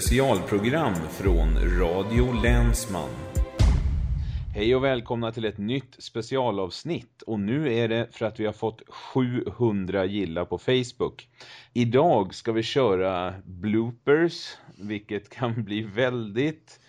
specialprogram från Radio Länsman. Hej och välkomna till ett nytt specialavsnitt och nu är det för att vi har fått 700 gilla på Facebook. Idag ska vi köra bloopers, vilket kan bli väldigt...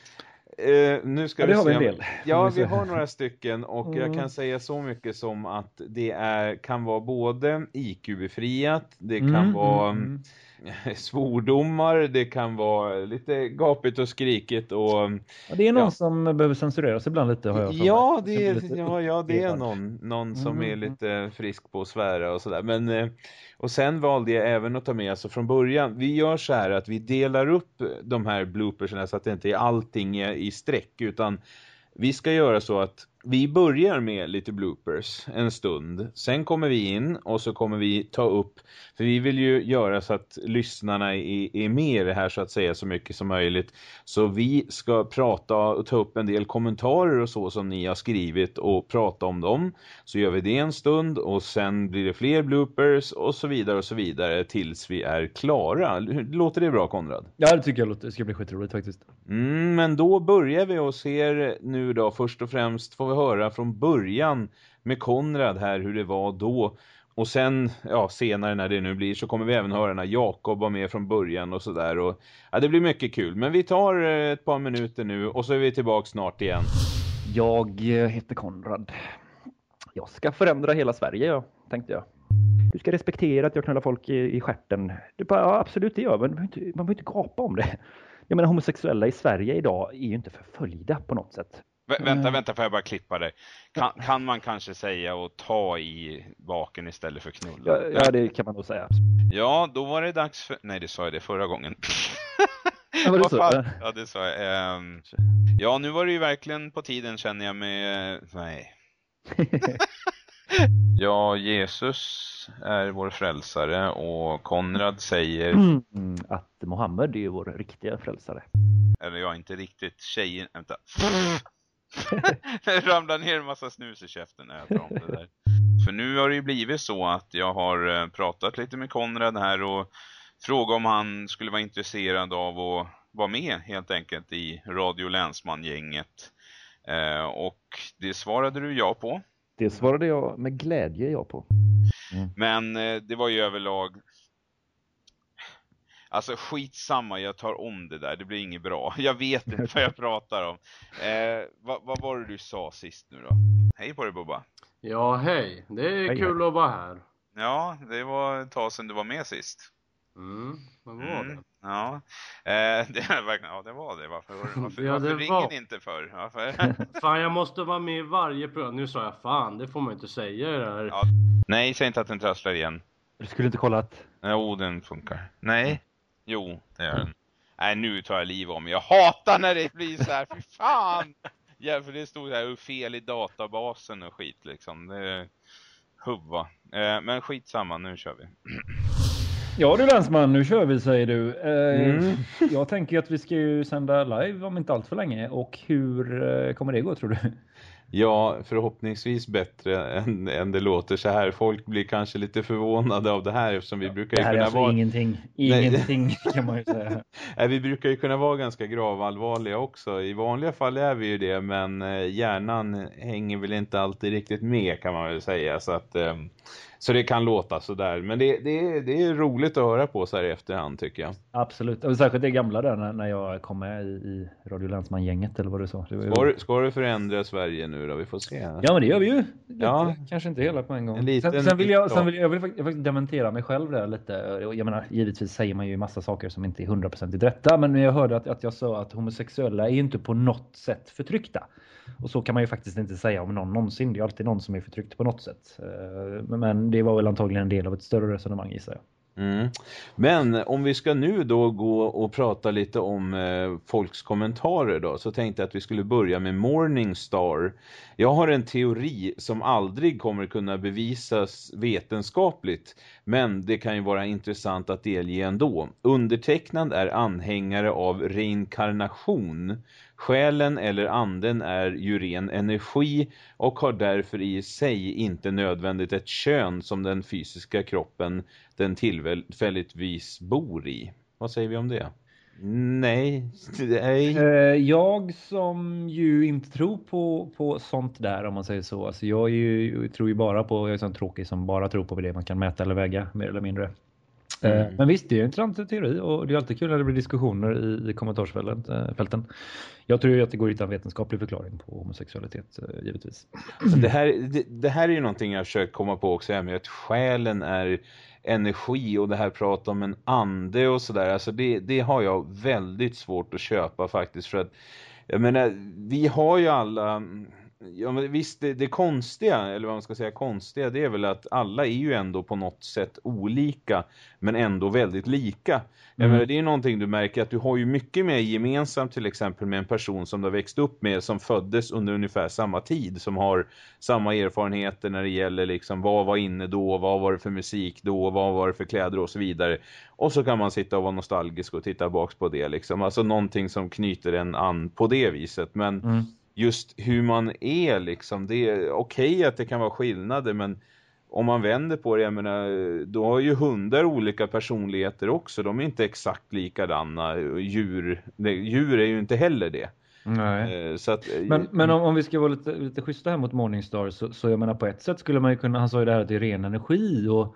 Eh, nu ska Ja, det vi har vi se en del. Ja, vi har några stycken och jag Mm. kan säga så mycket som att det är, kan vara både IQ-befriat, det kan Mm, vara mm, mm. svordomar, det kan vara lite gapigt och skrikigt och Ja, det är någon Ja. som behöver censureras ibland lite har jag ja, Det är, lite ja, ja, det är någon, någon som Mm, är mm. lite frisk på att svära och sådär. Men, eh, och sen valde jag även att ta med, alltså från början, vi gör så här att vi delar upp de här bloopersarna så att det inte är allting i streck, utan vi ska göra så att vi börjar med lite bloopers en stund. Sen kommer vi in och så kommer vi ta upp, för vi vill ju göra så att lyssnarna är, är med i det här så att säga så mycket som möjligt. Så vi ska prata och ta upp en del kommentarer och så som ni har skrivit och prata om dem. Så gör vi det en stund och sen blir det fler bloopers och så vidare och så vidare tills vi är klara. Låter det bra Konrad? Ja, det tycker jag låter, det ska bli skitroligt faktiskt. Mm, men då börjar vi och ser nu då först och främst får vi höra från början med Konrad här hur det var då. Och sen, ja senare när det nu blir så kommer vi även höra när Jakob var med från början och sådär. Och, ja, det blir mycket kul. Men vi tar eh, ett par minuter nu och så är vi tillbaka snart igen. Jag eh, heter Konrad. Jag ska förändra hela Sverige, ja, tänkte jag. Du ska respektera att jag knullar folk i, i stjärten. Du bara, ja, absolut, det gör man. Man behöver inte, man behöver inte gapa om det. Jag menar, homosexuella i Sverige idag är ju inte förföljda på något sätt. Vä- vänta, Mm. vänta, får jag bara klippa dig? Kan, kan man kanske säga och ta i baken istället för knulla? Ja, ja det kan man nog säga. Ja, då var det dags för... Nej, det sa jag det förra gången. Ja, var det så? Ja, det sa jag. Ehm, ja, nu var det ju verkligen på tiden känner jag med... Nej. Ja, Jesus är vår frälsare och Konrad säger, Mm, att Mohammed är ju vår riktiga frälsare. eller ja, inte riktigt, tjejen, vänta. Det ramlar ner en massa snus i käften när jag tar om det där. För nu har det ju blivit så att jag har eh, pratat lite med Konrad här och frågat om han skulle vara intresserad av att vara med helt enkelt i Radio Länsman-gänget. Eh, och det svarade du ja på. Det svarade jag med glädje ja på. Men eh, det var ju överlag... Alltså skitsamma, jag tar om det där. Det blir inget bra. Jag vet inte vad jag pratar om. Eh, vad, vad var det du sa sist nu då? Hej på dig Bubba. Ja, hej. Det är Hej, kul att vara här. Ja, det var ett tag sedan du var med sist. Mm, vad var Mm, det? Ja, eh, det, ja, det var det. Varför, varför, Ja, varför det ringer var- ni inte för? Varför? Fan, jag måste vara med i varje program. Nu sa jag fan, det får man inte säga det här. Ja. Nej, säg inte att den trasslar igen. Du skulle inte kolla att... Jo, den funkar. Nej. Jo, det gör den. Nej, nu tar jag liv om. Jag hatar när det blir så här. Fy fan! Ja, för det stod här fel i databasen och skit liksom. Det är huvva. Eh, men skitsamma, nu kör vi. Ja du länsman, nu kör vi säger du. Eh, Mm. Jag tänker att vi ska ju sända live om inte allt för länge. Och hur eh, kommer det gå tror du? Ja, förhoppningsvis bättre än, än det låter så här. Folk blir kanske lite förvånade av det här eftersom vi brukar Det ju kunna alltså vara... ingenting. Nej. Ingenting kan man ju säga. Nej, vi brukar ju kunna vara ganska gravallvarliga också. I vanliga fall är vi ju det, men eh, hjärnan hänger väl inte alltid riktigt med kan man väl säga. Så, att, eh, så det kan låta sådär. Men det, det, är- det är roligt att höra på så här i efterhand tycker jag. Absolut. Och särskilt det gamla där när, när jag kom med i, i Radio Länsman-gänget eller vad du sa. Det ju- Ska, du- ska du förändra Sverige nu då? Vi får se. Ja men det gör vi ju. Ja. Kanske inte hela på en gång. En liten sen, sen vill jag, sen vill jag, jag vill faktiskt- dementera mig själv där lite. Jag menar, givetvis säger man ju massa saker som inte är hundraprocentigt rätta. Men jag hörde att, att jag sa att homosexuella är inte på något sätt förtryckta. Och så kan man ju faktiskt inte säga om någon någonsin. Det är alltid någon som är förtryckt på något sätt. Men, men det var väl antagligen en del av ett större resonemang gissar jag. Mm. Men om vi ska nu då gå och prata lite om eh, folks kommentarer då så tänkte jag att vi skulle börja med Morningstar. Jag har en teori som aldrig kommer kunna bevisas vetenskapligt men det kan ju vara intressant att delge ändå. Undertecknad är anhängare av reinkarnation. Själen eller anden är ju ren energi och har därför i sig inte nödvändigt ett kön som den fysiska kroppen den tillfälligtvis bor i. Vad säger vi om det? Nej, nej. Eh, jag som ju inte tror på, på sånt där om man säger så. Alltså jag är ju, jag tror ju bara på, jag är sån tråkig som bara tror på det man kan mäta eller väga mer eller mindre. Eh, Mm. Men visst, det är en intressant teori och det är alltid kul när det blir diskussioner i, i kommentarsfälten. eh. Jag tror ju att det går att hitta en vetenskaplig förklaring på homosexualitet, eh, givetvis. Alltså, det, här, det, det här är ju någonting jag försökt komma på också, med att själen är energi och det här pratar om en ande och sådär. Alltså det, det har jag väldigt svårt att köpa faktiskt för att jag menar, vi har ju alla Ja men visst, det, det konstiga, eller vad man ska säga konstiga, det är väl att alla är ju ändå på något sätt olika, men ändå väldigt lika. Mm. menar, det är ju någonting du märker att du har ju mycket mer gemensamt till exempel med en person som du har växt upp med, som föddes under ungefär samma tid, som har samma erfarenheter när det gäller liksom vad var inne då, vad var det för musik då, vad var det för kläder och så vidare. Och så kan man sitta och vara nostalgisk och titta baks på det liksom. Alltså någonting som knyter en an på det viset. Men Mm. Just hur man är liksom, det är okej att det kan vara skillnader men om man vänder på det, jag menar, då har ju hundar olika personligheter också. De är inte exakt likadana. Djur, djur är ju inte heller det. Nej. Eh, Så att, eh, Men, men om, om vi ska vara lite, lite schyssta här mot Morningstar så, så jag menar på ett sätt skulle man ju kunna, han sa ju det här att det är ren energi och,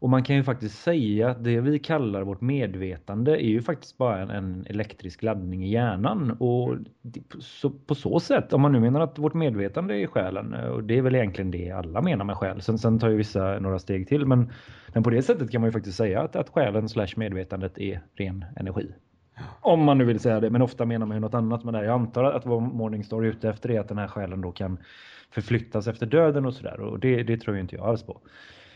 och man kan ju faktiskt säga att det vi kallar vårt medvetande är ju faktiskt bara en, en elektrisk laddning i hjärnan och så, på så sätt, om man nu menar att vårt medvetande är själen eh, och det är väl egentligen det alla menar med själ. Sen, sen tar ju vissa några steg till men, men på det sättet kan man ju faktiskt säga att, att själen slash medvetandet är ren energi. Om man nu vill säga det, men ofta menar man ju något annat med det. här. Jag antar att vad Morningstar är ute efter är att den här själen då kan förflyttas efter döden och sådär. Och det, det tror ju inte jag alls på.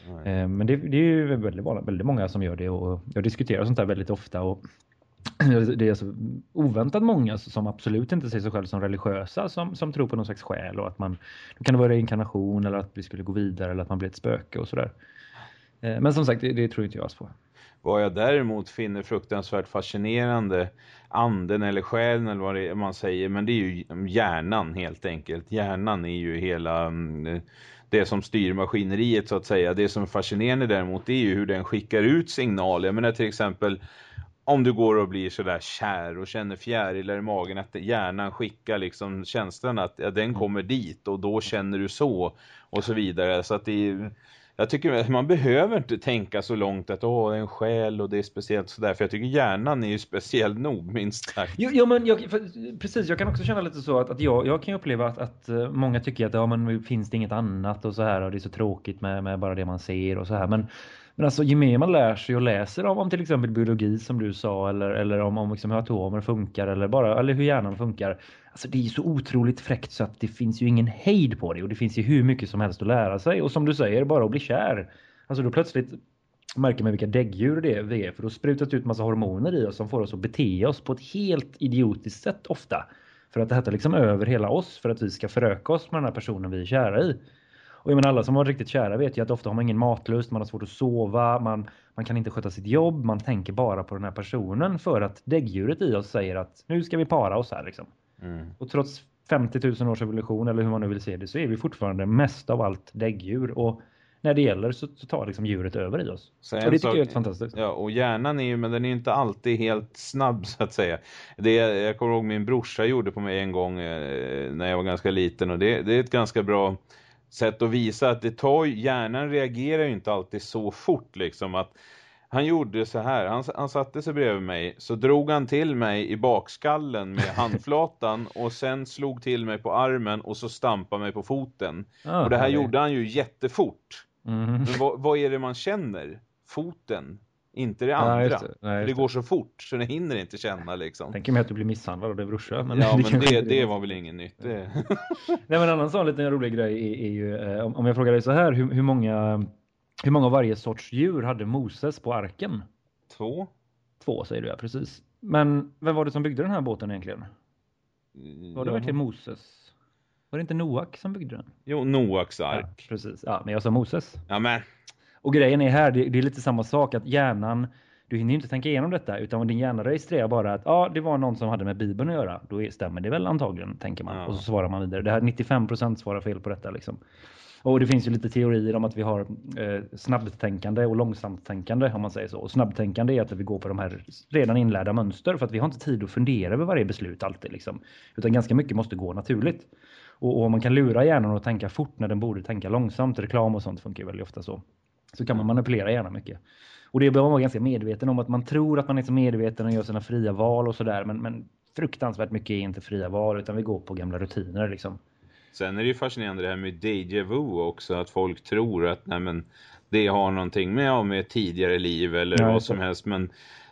Nej. Eh, Men det, det är ju väldigt, väldigt många som gör det och jag diskuterar sånt där väldigt ofta. Och det är så oväntat många som absolut inte ser sig själv som religiösa som, som tror på någon slags själ och att man då kan det vara reinkarnation eller att vi skulle gå vidare eller att man blir ett spöke och sådär. Eh, men som sagt, det, det tror inte jag alls på. Vad jag däremot finner fruktansvärt fascinerande, anden eller själen eller vad det är man säger, men det är ju hjärnan helt enkelt. Hjärnan är ju hela mm, det som styr maskineriet så att säga. Det som är fascinerande däremot det är ju hur den skickar ut signaler. Jag menar till exempel om du går och blir sådär kär och känner fjärilar i magen att hjärnan skickar liksom känslan att ja, den kommer dit och då känner du så och så vidare. Så att det är, jag tycker man behöver inte tänka så långt att åh, det är en själ och det är speciellt sådär. För jag tycker hjärnan är ju speciell nog minst sagt. Jo, jo men jag, för, precis, jag kan också känna lite så att, att jag, jag kan ju uppleva att, att eh, många tycker att ja, men finns det inget annat och så här och det är så tråkigt med, med bara det man ser och så här. Men, men alltså ju mer man lär sig och läser om, om till exempel biologi som du sa eller, eller om, om liksom hur atomer funkar eller bara eller hur hjärnan funkar. Alltså det är ju så otroligt fräckt så att det finns ju ingen hejd på det och det finns ju hur mycket som helst att lära sig och som du säger bara att bli kär. Alltså då plötsligt märker man vilka däggdjur det är vi är för då sprutas det ut massa hormoner i oss som får oss att bete oss på ett helt idiotiskt sätt ofta. För att det här tar liksom över hela oss för att vi ska föröka oss med den här personen vi är kära i. Och jag menar alla som var riktigt kära vet ju att ofta har man ingen matlust, man har svårt att sova, man, man kan inte sköta sitt jobb, man tänker bara på den här personen för att däggdjuret i oss säger att nu ska vi para oss här liksom. Mm. Och trots 50 000 års evolution eller hur man nu vill se det så är vi fortfarande mest av allt däggdjur och när det gäller så, så tar liksom djuret över i oss. Så och det tycker jag är helt fantastiskt. Ja, och hjärnan är ju, men den är inte alltid helt snabb så att säga. Det jag kommer ihåg min brorsa gjorde på mig en gång eh, när jag var ganska liten och det, det är ett ganska bra sätt att visa att det tar, hjärnan reagerar ju inte alltid så fort liksom att han gjorde så här, han, han satte sig bredvid mig, så drog han till mig i bakskallen med handflatan och sen slog till mig på armen och så stampade mig på foten. Ah, och det här härligt. gjorde han ju jättefort. Mhm. Men vad, vad är det man känner? Foten, inte det Ja, andra. just det. Nej, det det. går så fort så det hinner inte känna liksom. Tänker mig att du blir misshandlad av din brorsa. Men Ja men kanske det, det var väl inget nytt. Det... Nej men en annan sån liten rolig grej är, är ju eh, om jag frågar dig så här hur, hur många hur många av varje sorts djur hade Moses på arken? Två? Två säger du ja, precis. Men vem var det som byggde den här båten egentligen? Var det Jaha. verkligen Moses? Var det inte Noak som byggde den? Jo, Noaks Ja, ark. precis. Ja, men jag sa Moses. Ja men, Och grejen är här, det, det är lite samma sak att hjärnan, du hinner ju inte tänka igenom detta utan din hjärna registrerar bara att ja, det var någon som hade med Bibeln att göra. Då stämmer det väl antagligen, tänker man. Ja. Och så svarar man vidare. Det här 95% svarar fel på detta liksom. Och det finns ju lite teorier om att vi har eh, snabbtänkande och långsamttänkande om man säger så. Och snabbtänkande är att vi går på de här redan inlärda mönster för att vi har inte tid att fundera över varje beslut alltid liksom. Utan ganska mycket måste gå naturligt. Och, och man kan lura hjärnan att tänka fort när den borde tänka långsamt. Reklam och sånt funkar ju väldigt ofta så. Så kan man manipulera hjärnan mycket. Och det behöver man vara ganska medveten om att man tror att man är så medveten och gör sina fria val och sådär. Men, men fruktansvärt mycket är inte fria val utan vi går på gamla rutiner liksom. Sen är det ju fascinerande det här med déjà vu också. Att folk tror att nej men, det har någonting med, ja, med tidigare liv eller Ja, vad som helst. Men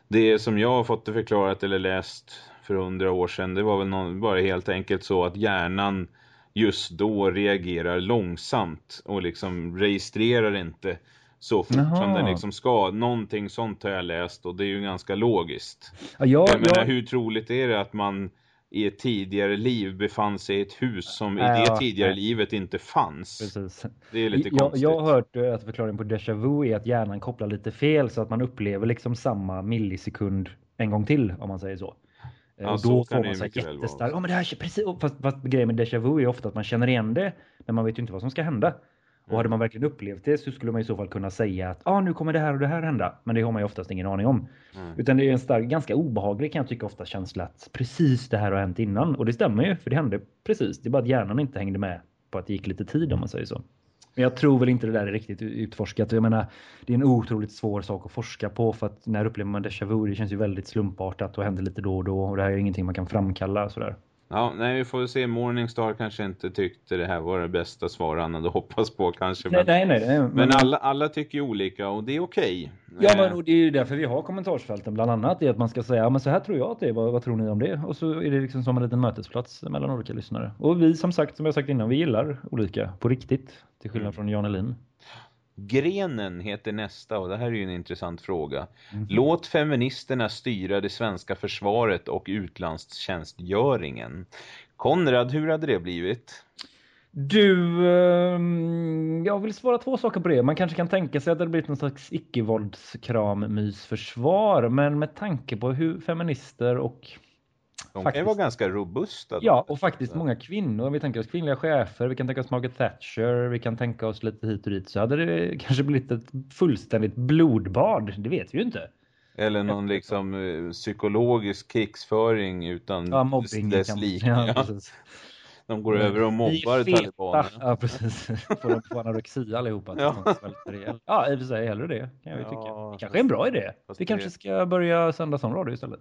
det som jag har fått det förklarat eller läst för hundra år sedan. Det var väl någon, bara helt enkelt så att hjärnan just då reagerar långsamt. Och liksom registrerar inte så fort Jaha. som den liksom ska. Någonting sånt har jag läst och det är ju ganska logiskt. Ja, jag, Jag menar, jag, hur troligt är det att man i ett tidigare liv befann sig i ett hus som i det tidigare livet inte fanns? precis. Det är lite Jag, konstigt. jag har hört eh, att förklaringen på déjà vu är att hjärnan kopplar lite fel så att man upplever liksom samma millisekund en gång till om man säger så. Eh, Ja, och då får man så här mycket väl vara. jättestark, ja men det här precis, fast, fast grejen med déjà vu är ofta att man känner igen det men man vet ju inte vad som ska hända. Och hade man verkligen upplevt det så skulle man i så fall kunna säga att ah, nu kommer det här och det här hända. Men det har man ju oftast ingen aning om. Mm. Utan det är en stark, ganska obehaglig kan jag tycka ofta känsla att precis det här har hänt innan. Och det stämmer ju, för det hände precis. Det är bara att hjärnan inte hängde med på att det gick lite tid om man säger så. Men jag tror väl inte det där är riktigt utforskat. Jag menar, det är en otroligt svår sak att forska på för att när upplever man déjà vu, det känns ju väldigt slumpartat och händer lite då och då och det här är ingenting man kan framkalla sådär. Ja, nej, vi får se. Morningstar kanske inte tyckte det här var det bästa svar han hade hoppats på kanske. Men, nej, nej. nej. men alla, alla tycker ju olika och det är okej. Ja, Eh, men och det är ju därför vi har kommentarsfälten bland annat. Det är att man ska säga, ja men så här tror jag att det är, vad, vad tror ni om det? Och så är det liksom som en liten mötesplats mellan olika lyssnare. Och vi som sagt, som jag sagt innan, vi gillar olika på riktigt. Till skillnad Mm. från Jan Elin. Grenen heter nästa och det här är ju en intressant fråga. Mhm. Låt feministerna styra det svenska försvaret och utlandstjänstgöringen. Konrad, hur hade det blivit? Du, ehm, jag vill svara två saker på det. Man kanske kan tänka sig att det blivit någon slags icke-våldskram-mysförsvar. Men med tanke på hur feminister och De kan Faktiskt. vara ganska robusta. Ja, och faktiskt många kvinnor. Vi tänker oss kvinnliga chefer, vi kan tänka oss Margaret Thatcher, vi kan tänka oss lite hit och dit. Så hade det kanske blivit ett fullständigt blodbad. Det vet vi ju inte. Eller någon liksom eh, psykologisk krigsföring utan Ja, mobbing. dess kan- like. Ja, de går över och mobbar talibanerna. Ja, precis. Får de få anorexia allihopa. Ja. Ja. i och för sig hellre det. Kan jag ju tycka. Det kanske är en bra idé. Vi kanske ska börja sända sån radio istället.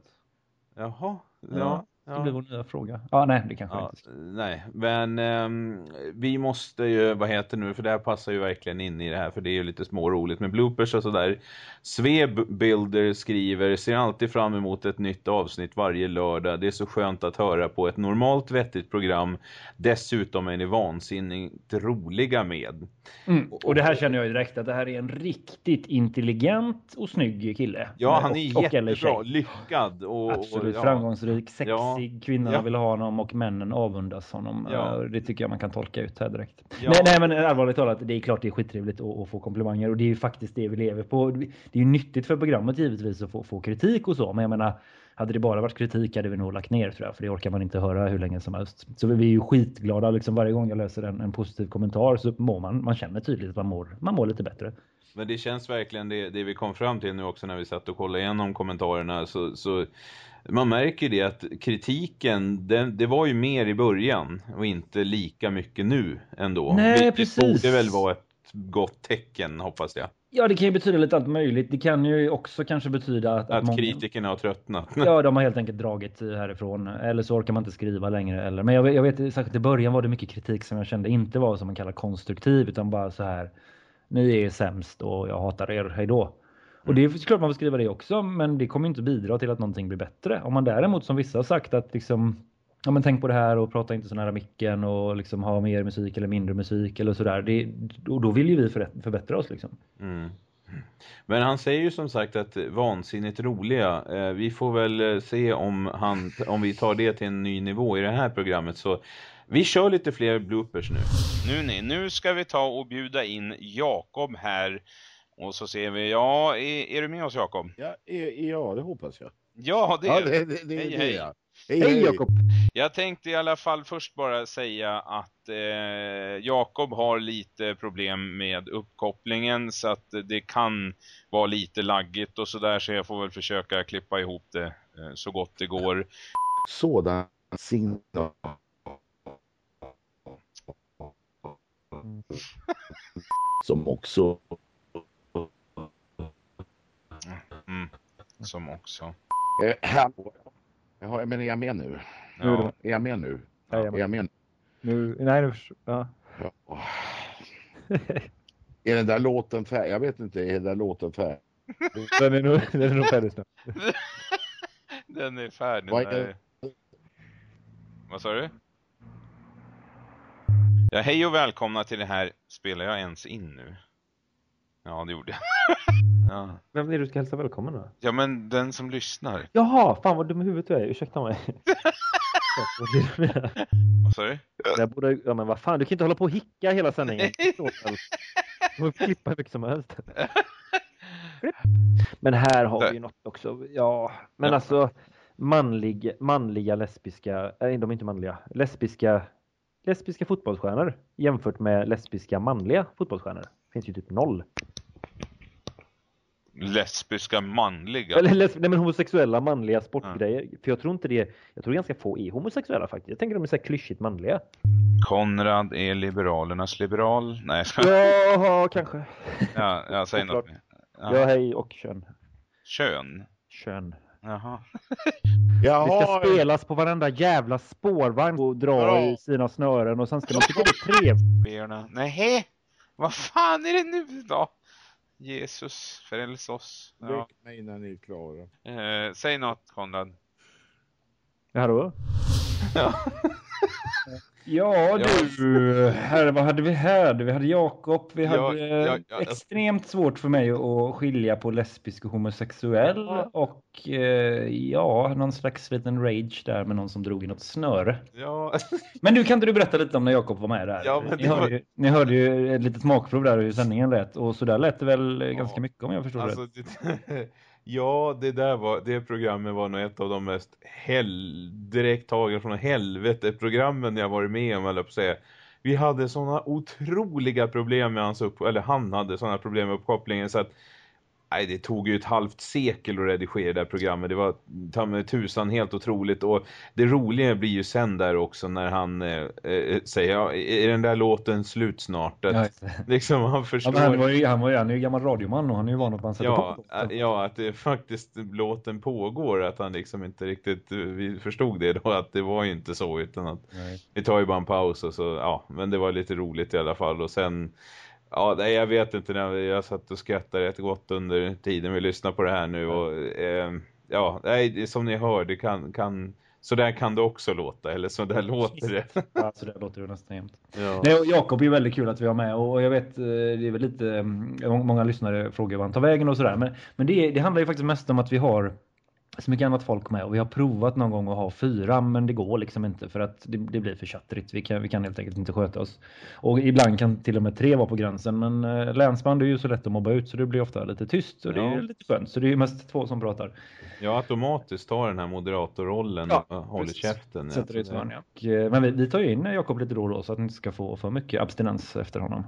Jaha, Ja, ja. Det blir vår nya fråga. Ja, nej, det kanske Ja, inte nej, men ehm, vi måste ju, vad heter nu, för det här passar ju verkligen in i det här, för det är ju lite småroligt med bloopers och sådär. Swebbuilder skriver, ser alltid fram emot ett nytt avsnitt varje lördag. Det är så skönt att höra på ett normalt vettigt program. Dessutom är ni vansinnigt roliga med. Mm. Och det här känner jag ju direkt att det här är en riktigt intelligent och snygg kille. Ja, han är Och- och jättebra, tjej. lyckad och, Absolut och, ja. framgångsrik, sexig, Ja. Kvinnorna Ja. vill ha honom och männen avundas honom. Ja. Eh, Det tycker jag man kan tolka ut här direkt. Ja. Nej, nej, men allvarligt talat, det är klart det är skittrevligt att, att få komplimanger och det är ju faktiskt det vi lever på. Det är ju nyttigt för programmet givetvis att få, få kritik och så, men jag menar, hade det bara varit kritik hade vi nog lagt ner tror jag, för det orkar man inte höra hur länge som helst. Så vi är ju skitglada liksom varje gång jag läser en, en positiv kommentar så mår man, man känner tydligt att man mår, man mår lite bättre. Men det känns verkligen det, det vi kom fram till nu också när vi satt och kollade igenom kommentarerna så, så man märker det att kritiken, den, det var ju mer i början och inte lika mycket nu ändå. Nej, Vilket precis. borde väl vara ett gott tecken hoppas jag. Ja, det kan ju betyda lite allt möjligt. Det kan ju också kanske betyda att, Att många- kritikerna har tröttnat. Ja, de har helt enkelt dragit härifrån. Eller så orkar man inte skriva längre. Eller, men jag, vet- jag vet särskilt i början var det mycket kritik som jag kände inte var som man kallar konstruktiv utan bara så här. Ni är sämst och jag hatar er, hej då. Och det är klart man får skriva det också, men det kommer inte bidra till att någonting blir bättre. Om man däremot som vissa har sagt att liksom Ja men tänk på det här och prata inte så nära micken och liksom ha mer musik eller mindre musik eller sådär. Det, då, då vill ju vi för, förbättra oss liksom. Mm. Men han säger ju som sagt att vansinnigt roliga. Eh, vi får väl eh, se om, han, om vi tar det till en ny nivå i det här programmet. Så vi kör lite fler bloopers nu. Nu ni, nu ska vi ta och bjuda in Jakob här. Och så ser vi, ja, är, är du med oss Jakob? Ja, ja, det hoppas jag. Ja, det Ja, är det, det, det, Hej, det hej. är jag. Hej, Hej hej. Jakob! Jag tänkte i alla fall först bara säga att eh, Jakob har lite problem med uppkopplingen så att det kan vara lite laggigt och sådär så jag får väl försöka klippa ihop det eh, så gott det går. Sådan signal. Som också som också. Eh. Jaha, men är jag med nu? Ja, Är jag med nu? Jajamän. Är jag med Nu, nej, nu, ja. Ja. Är den där låten färdig? Jag vet inte, är den där låten färdig? Den är nog, den är nog färdig snart. den är färdig. Vad är-. Vad sa du? Ja, hej och välkomna till det här. Spelar jag ens in nu? Ja, det gjorde jag. Ja. Vem är det du ska hälsa välkommen då? ja, men den som lyssnar. Jaha, fan vad dum i huvudet du är. Ursäkta mig. Vad sa du? Jag borde, ja men vad fan, du kan inte hålla på och hicka hela sändningen. Du får klippa hur mycket som helst. Men här har vi ju något också. Ja, men Ja. alltså manlig, manliga lesbiska, nej de är inte manliga, lesbiska, lesbiska fotbollsstjärnor jämfört med lesbiska manliga fotbollsstjärnor. Finns ju typ noll. Lesbiska manliga. Eller les, nej men homosexuella manliga sportgrejer. För jag tror inte det, jag tror ganska få är homosexuella faktiskt. Jag tänker de är så här klyschigt manliga. Konrad är liberalernas liberal. Nej, jag ska... Ja, kanske. ja, jag säger något. Ja, Ja. hej och kön. Kön. Kön. Jaha. Det ska Jaha, spelas på varenda jävla spårvagn och dra Bra. i sina snören och sen ska man tycka det är trevligt. Nej, vad fan är det nu då? Jesus, fräls oss. Ja. väck mig när ni är klara. Eh, säg något, Konrad. Ja, då? Ja. Ja du, här, vad hade vi här? Vi hade Jakob, vi Ja, hade ja, eh, ja. extremt svårt för mig att skilja på lesbisk och homosexuell och eh, ja, någon slags liten rage där med någon som drog i något snöre. Ja, Men du, kan inte du berätta lite om när Jakob var med där? Ja, ni, det hörde var- ju, ni hörde ju ett litet smakprov där hur sändningen lät och så där lät det väl ganska mycket om jag förstår Alltså, rätt. det, ja, det där var, det programmet var nog ett av de mest hel, direkt tagen från helvete programmen jag varit med om, eller på att säga. Vi hade sådana otroliga problem med hans upp, eller han hade sådana problem med uppkopplingen så att Nej, det tog ju ett halvt sekel att redigera det här programmet. Det var ta med tusan helt otroligt. Och det roliga blir ju sen där också när han eh, eh, säger, ja, är den där låten slut snart? Att, Ja, liksom, han Ja, förstår. men han, var ju, han, var ju, han är ju gammal radioman och han är ju van att man sätter Ja, på. ä- ja, att det faktiskt låten pågår, att han liksom inte riktigt, eh, vi förstod det då, att det var ju inte så, utan att Nej. vi tar ju bara en paus och så, ja, men det var lite roligt i alla fall och sen, ja, nej, jag vet inte, när jag satt och skrattade rätt gott under tiden vi lyssnar på det här nu och, eh, ja, nej, som ni hör, det kan, kan, så där kan det också låta, eller så där låter det. Ja, så där låter det nästan jämt. Ja. Nej, och Jakob är väldigt kul att vi har med och jag vet, eh, det är väl lite, mm, många lyssnare frågar var han tar vägen och sådär. Men, men det, det handlar ju faktiskt mest om att vi har så mycket annat folk med och vi har provat någon gång att ha fyra men det går liksom inte för att det, det blir för tjattrigt. Vi kan, vi kan helt enkelt inte sköta oss. Och ibland kan till och med tre vara på gränsen men eh, länsband är ju så lätt att mobba ut så det blir ofta lite tyst och det är Ja. lite skönt. Så det är ju mest två som pratar. ja, automatiskt tar den här moderatorrollen Ja, och håller precis. käften. ja. Sätter det i ett Så det- ja. Eh, Men vi, vi tar ju in Jakob lite då och då så att ni inte ska få för mycket abstinens efter honom.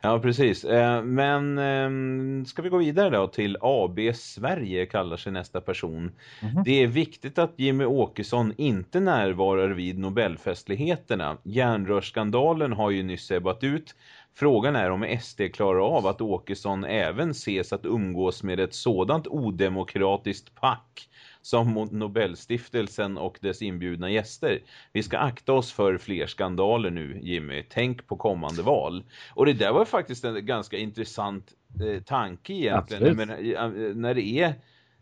Ja, precis. Eh, Men ehm, ska vi gå vidare då till AB Sverige kallar sig nästa person. Mhm. Det är viktigt att Jimmy Åkesson inte närvarar vid Nobelfestligheterna. Järnrörsskandalen har ju nyss ebbat ut. Frågan är om SD klarar av att Åkesson även ses att umgås med ett sådant odemokratiskt pack som mot Nobelstiftelsen och dess inbjudna gäster. Vi ska akta oss för fler skandaler nu, Jimmy. Tänk på kommande val. Och det där var faktiskt en ganska intressant eh, tanke egentligen. Menar, eh, när det är,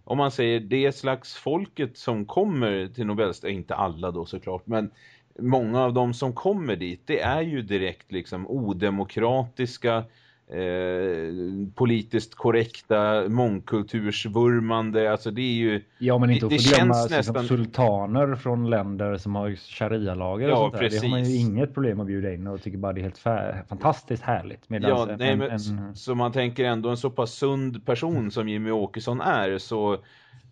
om man säger det slags folket som kommer till Nobelfest, inte alla då såklart, men många av dem som kommer dit, det är ju direkt liksom odemokratiska eh, politiskt korrekta mångkultursvurmande. Alltså det är ju... Ja, men inte det, att känns liksom, nästan... sultaner från länder som har sharia-lagar Ja, och. Det har man ju inget problem att bjuda in och tycker bara det är helt fantastiskt härligt. Medan Ja, nej, en, men, en, så man tänker ändå en så pass sund person som Jimmy Åkesson är så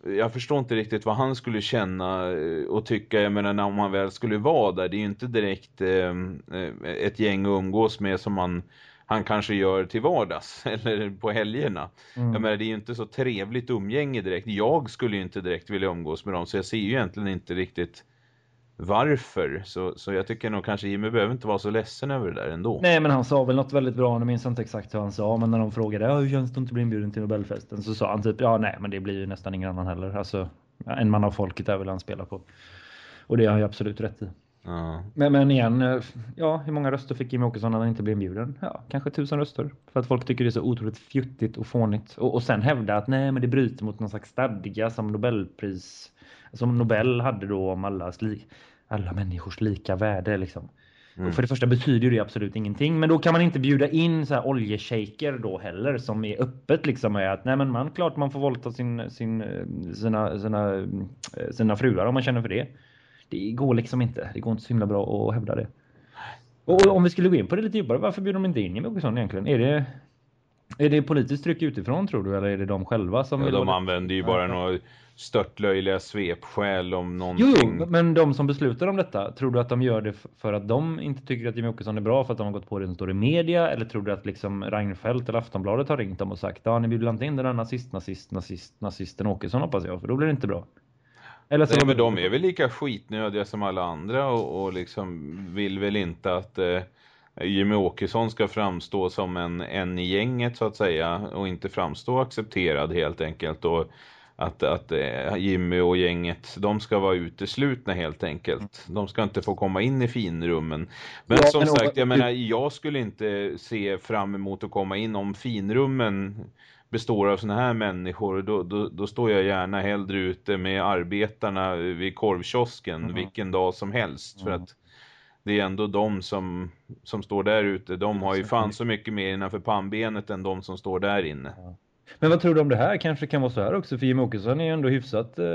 jag förstår inte riktigt vad han skulle känna eh, och tycka, jag menar om han väl skulle vara där, det är ju inte direkt eh, ett gäng att umgås med som man han kanske gör till vardags eller på helgerna. Mm. Jag menar, det är ju inte så trevligt umgänge direkt. Jag skulle ju inte direkt vilja umgås med dem så jag ser ju egentligen inte riktigt varför. Så, så jag tycker nog kanske Jimmy behöver inte vara så ledsen över det där ändå. Nej, men han sa väl något väldigt bra. Nu minns jag inte exakt hur han sa, men när de frågade hur känns det att inte bli inbjuden till Nobelfesten så sa han typ ja, nej, men det blir ju nästan ingen annan heller. Alltså, en man av folket är väl han spelar på. Och det har ju absolut rätt i. Ja. Men, men igen, eh, ja, hur många röster fick Jimmy Åkesson när han inte blev inbjuden? Ja, kanske tusen röster. För att folk tycker det är så otroligt fjuttigt och fånigt. Och, och sen hävda att nej, men det bryter mot någon slags stadga som Nobelpris, som Nobel hade då om allas li, alla människors lika värde liksom. Mm. Och för det första betyder det absolut ingenting. Men då kan man inte bjuda in så här oljeshejker då heller som är öppet liksom med att nej men man klart man får våldta sin, sin, eh, sina, sina, eh, sina fruar om man känner för det. Det går liksom inte. Det går inte så himla bra att hävda det. Och om vi skulle gå in på det lite djupare, varför bjuder de inte in Jimmie Åkesson egentligen? Är det, är det politiskt tryck utifrån tror du eller är det de själva som Ja, de använder ju bara Ja. några störtlöjliga svepskäl om någonting. jo, men de som beslutar om detta, tror du att de gör det för att de inte tycker att Jimmie Åkesson är bra för att de har gått på det som står i media? Eller tror du att liksom Reinfeldt eller Aftonbladet har ringt dem och sagt ja, ni bjuder inte in den där nazist, nazist, nazist, nazisten Åkesson hoppas jag, för då blir det inte bra. Eller Nej, men de är väl lika skitnödiga som alla andra och, och liksom vill väl inte att eh, Jimmy Åkesson ska framstå som en, en i gänget så att säga och inte framstå accepterad helt enkelt och att, att eh, Jimmy och gänget de ska vara uteslutna helt enkelt. De ska inte få komma in i finrummen. Men Ja, som men- sagt, jag menar jag skulle inte se fram emot att komma in om finrummen består av såna här människor då, då, då står jag gärna hellre ute med arbetarna vid korvkiosken Mhm. vilken dag som helst för Mhm. att det är ändå de som, som står där ute de har ju fan så mycket mer innanför pannbenet än de som står där inne. Men vad tror du om det här? Kanske kan vara så här också, för Jimmie Åkesson är ju ändå hyfsat eh,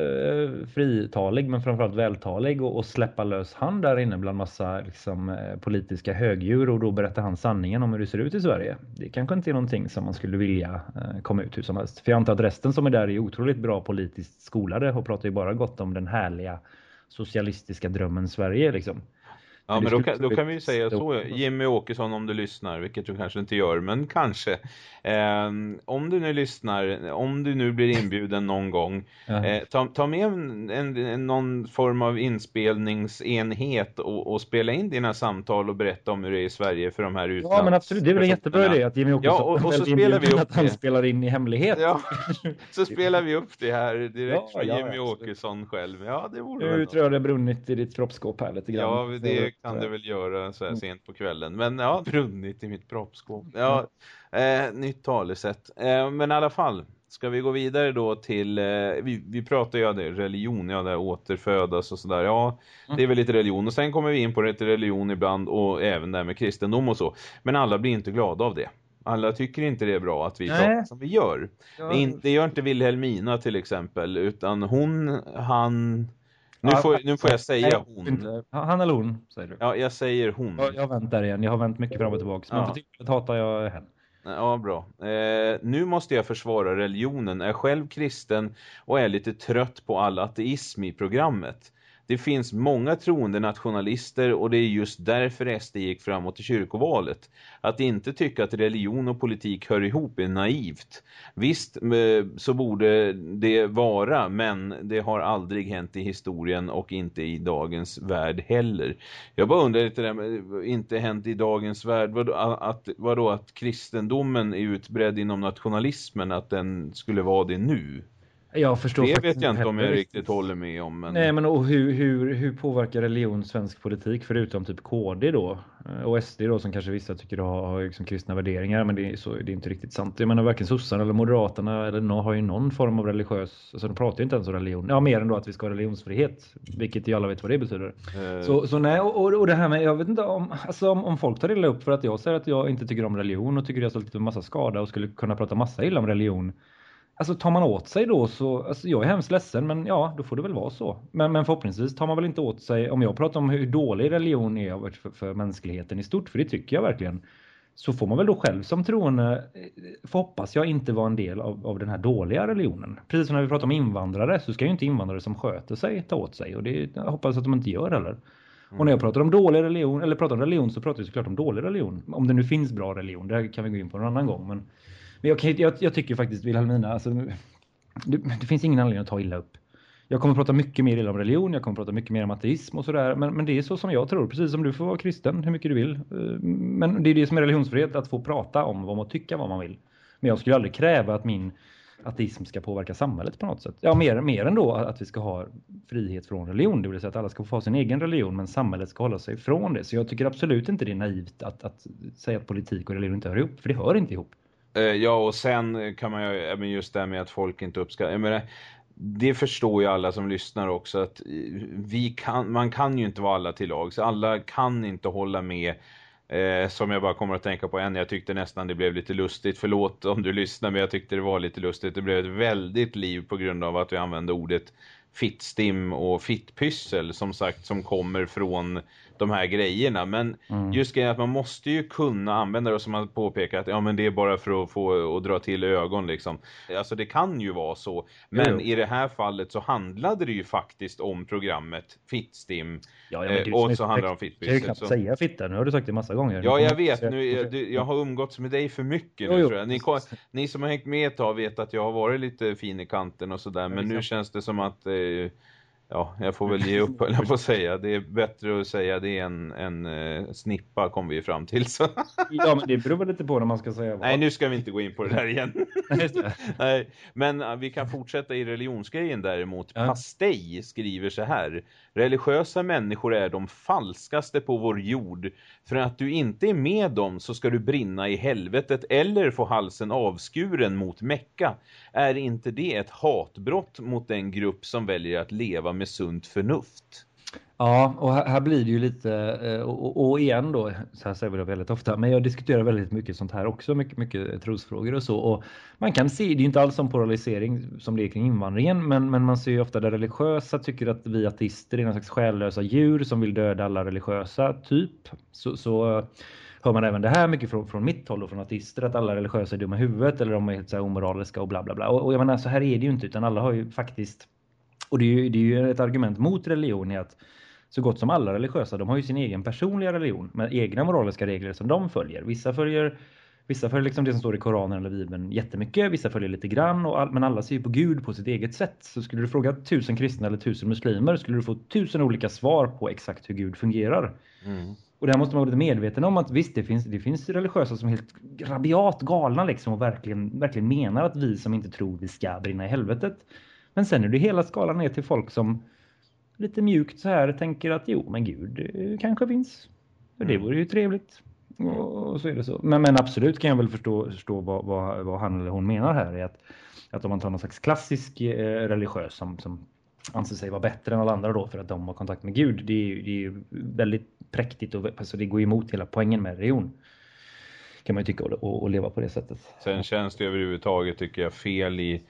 fritalig, men framförallt vältalig och, och släppa lös han där inne bland massa liksom, eh, politiska högdjur och då berättar han sanningen om hur det ser ut i Sverige. Det kanske inte är någonting som man skulle vilja eh, komma ut hur som helst. För jag antar att resten som är där är otroligt bra politiskt skolade och pratar ju bara gott om den härliga socialistiska drömmen Sverige liksom. Ja, Men då kan, då kan vi ju säga så, Jimmy Åkesson om du lyssnar, vilket du kanske inte gör, men kanske. Eh, om du nu lyssnar, om du nu blir inbjuden någon gång, Ja. eh, ta, ta med en, en, en, någon form av inspelningsenhet och, och spela in dina samtal och berätta om hur det är i Sverige för de här utlands... Ja men absolut, det är väl en jättebra idé att Jimmy Åkesson Ja, och- och så spelar vi upp att han det. spelar in i hemlighet. Ja, så spelar vi upp det här direkt Ja, från ja, Jimmy absolut. Åkesson själv. Ja, det vore Nu tror jag det brunnit i ditt proppskåp här lite grann. Ja, det kan det väl göra så här Mm. sent på kvällen. Men ja, brunnit i mitt proppskåp. Ja, eh, nytt talesätt. Eh, men i alla fall, ska vi gå vidare då till, eh, vi, vi pratar ju om det, religion, ja det återfödas och sådär. Ja, Mm. det är väl lite religion. Och sen kommer vi in på lite religion ibland och även där med kristendom och så. Men alla blir inte glada av det. Alla tycker inte det är bra att vi Nej. pratar som vi gör. Ja. Det gör inte Wilhelmina till exempel, utan hon, han... Nu får, nu får jag säga hon. Han eller hon, säger du. Ja, jag säger hon. Ja, jag har vänt där igen. Jag har vänt mycket fram och tillbaka. Men Ja. för tillfället hatar jag henne. Ja, bra. Eh, nu måste jag försvara religionen. Är själv kristen och är lite trött på all ateism i programmet. Det finns många troende nationalister och det är just därför SD gick framåt i kyrkovalet. Att inte tycka att religion och politik hör ihop är naivt. Visst eh, så borde det vara, men det har aldrig hänt i historien och inte i dagens värld heller. Jag bara undrar lite där, med, inte hänt i dagens värld, vadå att, vadå att kristendomen är utbredd inom nationalismen, att den skulle vara det nu? Jag förstår det vet jag inte om jag riktigt håller med om. Men... Nej men och hur, hur, hur påverkar religion svensk politik förutom typ KD då? Eh, Och SD då som kanske vissa tycker har, har liksom kristna värderingar men det är, så, det är inte riktigt sant. Jag menar varken sossarna eller moderaterna eller någon har ju någon form av religiös, alltså de pratar ju inte ens om religion. Ja mer än då att vi ska ha religionsfrihet. Vilket ju alla vet vad det betyder. Eh, Så, så nej, och, och det här med, jag vet inte om, alltså om, om folk tar illa upp för att jag säger att jag inte tycker om religion och tycker jag har ställt till massa skada och skulle kunna prata massa illa om religion. Alltså tar man åt sig då så, alltså jag är hemskt ledsen men ja, då får det väl vara så. Men, men förhoppningsvis tar man väl inte åt sig, om jag pratar om hur dålig religion är för, för mänskligheten i stort, för det tycker jag verkligen. Så får man väl då själv som troende, eh, hoppas jag inte vara en del av, av den här dåliga religionen. Precis som när vi pratar om invandrare så ska ju inte invandrare som sköter sig ta åt sig och det jag hoppas att de inte gör heller. Och när jag pratar om dålig religion, eller pratar om religion så pratar jag såklart om dålig religion. Om det nu finns bra religion, det kan vi gå in på en annan gång. Men, men jag, kan- jag, jag tycker faktiskt Wilhelmina, alltså, det, det finns ingen anledning att ta illa upp. Jag kommer prata mycket mer illa om religion, jag kommer prata mycket mer om ateism och sådär. Men, men det är så som jag tror, precis som du får vara kristen hur mycket du vill. Eh, men det är det som är religionsfrihet, att få prata om vad man tycker vad man vill. Men jag skulle aldrig kräva att min ateism ska påverka samhället på något sätt. Ja, mer, mer än då att vi ska ha frihet från religion, det vill säga att alla ska få ha sin egen religion, men samhället ska hålla sig ifrån det. Så jag tycker absolut inte det är naivt att, att säga att politik och religion inte hör ihop, för det hör inte ihop. Eh, ja, och sen kan man ju, men just det här med att folk inte uppskattar, jag menar, det förstår ju alla som lyssnar också att eh, vi kan, man kan ju inte vara alla till lags. Alla kan inte hålla med eh, som jag bara kommer att tänka på en. Jag tyckte nästan det blev lite lustigt. Förlåt om du lyssnar men jag tyckte det var lite lustigt. Det blev ett väldigt liv på grund av att vi använde ordet fittstim och fittpyssel som sagt som kommer från de här grejerna. Men Mm. just grejen att man måste ju kunna använda det som man påpekar att ja men det är bara för att få och dra till ögon liksom. Alltså det kan ju vara så. Men Jo, jo. i det här fallet så handlade det ju faktiskt om programmet Fittstim. Ja, Eh, du och så handlar det om kan ju fittpyssel. knappt Så... säga fitta, nu har du sagt det massa gånger. Ja, jag vet. Nu, jag, du- jag har umgåtts med dig för mycket Jo, nu tror jag. Ni, ni som har hängt med ett tag vet att jag har varit lite fin i kanten och sådär. Men nu känns det som att eh, ja, jag får väl ge upp jag på att säga. Det är bättre att säga det än, än eh, snippa kom vi fram till. Så. Ja, men det beror väl lite på när man ska säga vad. Nej, nu ska vi inte gå in på det där igen. Nej, men uh, vi kan fortsätta i religionsgrejen däremot. Ja. Pastej skriver så här. Religiösa människor är de falskaste på vår jord. För att du inte är med dem så ska du brinna i helvetet eller få halsen avskuren mot Mecka. Är inte det ett hatbrott mot den grupp som väljer att leva med med sunt förnuft? Ja, och här, här blir det ju lite, eh, och, och- igen då, så här säger vi det väldigt ofta, men jag diskuterar väldigt mycket sånt här också, mycket, mycket trosfrågor och så. Och man kan se, det är ju inte alls som polarisering som det är kring invandringen, men, men man ser ju ofta där religiösa tycker att vi ateister är någon slags själlösa djur som vill döda alla religiösa, typ. Så, så eh, hör man även det här mycket från, från mitt håll och från ateister, att alla religiösa är dumma i huvudet eller de är helt så här omoraliska och bla bla bla. Och, och jag menar, så här är det ju inte, utan alla har ju faktiskt, och det är ju, det är ju ett argument mot religion i att så gott som alla religiösa, de har ju sin egen personliga religion med egna moraliska regler som de följer. Vissa följer Vissa följer liksom det som står i Koranen eller Bibeln jättemycket, vissa följer lite grann, och all, men alla ser ju på Gud på sitt eget sätt. Så skulle du fråga tusen kristna eller tusen muslimer skulle du få tusen olika svar på exakt hur Gud fungerar. Och där måste man vara lite medveten om att visst, det finns, det finns religiösa som är helt rabiat galna liksom och verkligen, verkligen menar att vi som inte tror vi ska brinna i helvetet. Men sen är det hela skalan ner till folk som lite mjukt så här tänker att jo, men Gud eh, kanske finns. Och det vore ju trevligt. Och, så är det så. Men, men absolut kan jag väl förstå, förstå vad, vad, vad han eller hon menar här. Är att, att om man tar någon slags klassisk eh, religiös som, som anser sig vara bättre än alla andra då för att de har kontakt med Gud. Det är det är väldigt präktigt och alltså det går emot hela poängen med religion. Kan man ju tycka och, och, och leva på det sättet. Sen känns det överhuvudtaget tycker jag fel i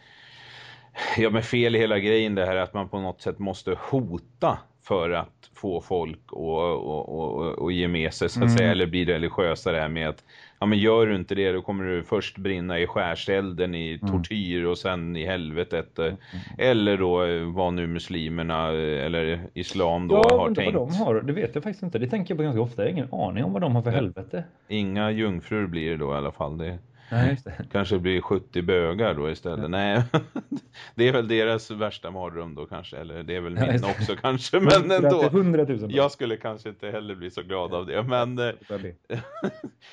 Ja men fel i hela grejen det här att man på något sätt måste hota för att få folk att och, och, och ge med sig så att Mm. säga eller bli religiösa det här med att ja men gör du inte det då kommer du först brinna i skärselden i tortyr och sen i helvetet eh, eller då vad nu muslimerna eller islam då ja, har tänkt. vad de har, det vet jag faktiskt inte. Det tänker jag på ganska ofta. Jag har ingen aning om vad de har för helvete. Inga jungfrur blir det då i alla fall det Nej, just det. Kanske blir 70 bögar då istället. Nej, det är väl deras värsta mardröm då kanske. Eller det är väl Ja, min också kanske. Men ändå. 100 000. Jag skulle kanske inte heller bli så glad av det. Men eh,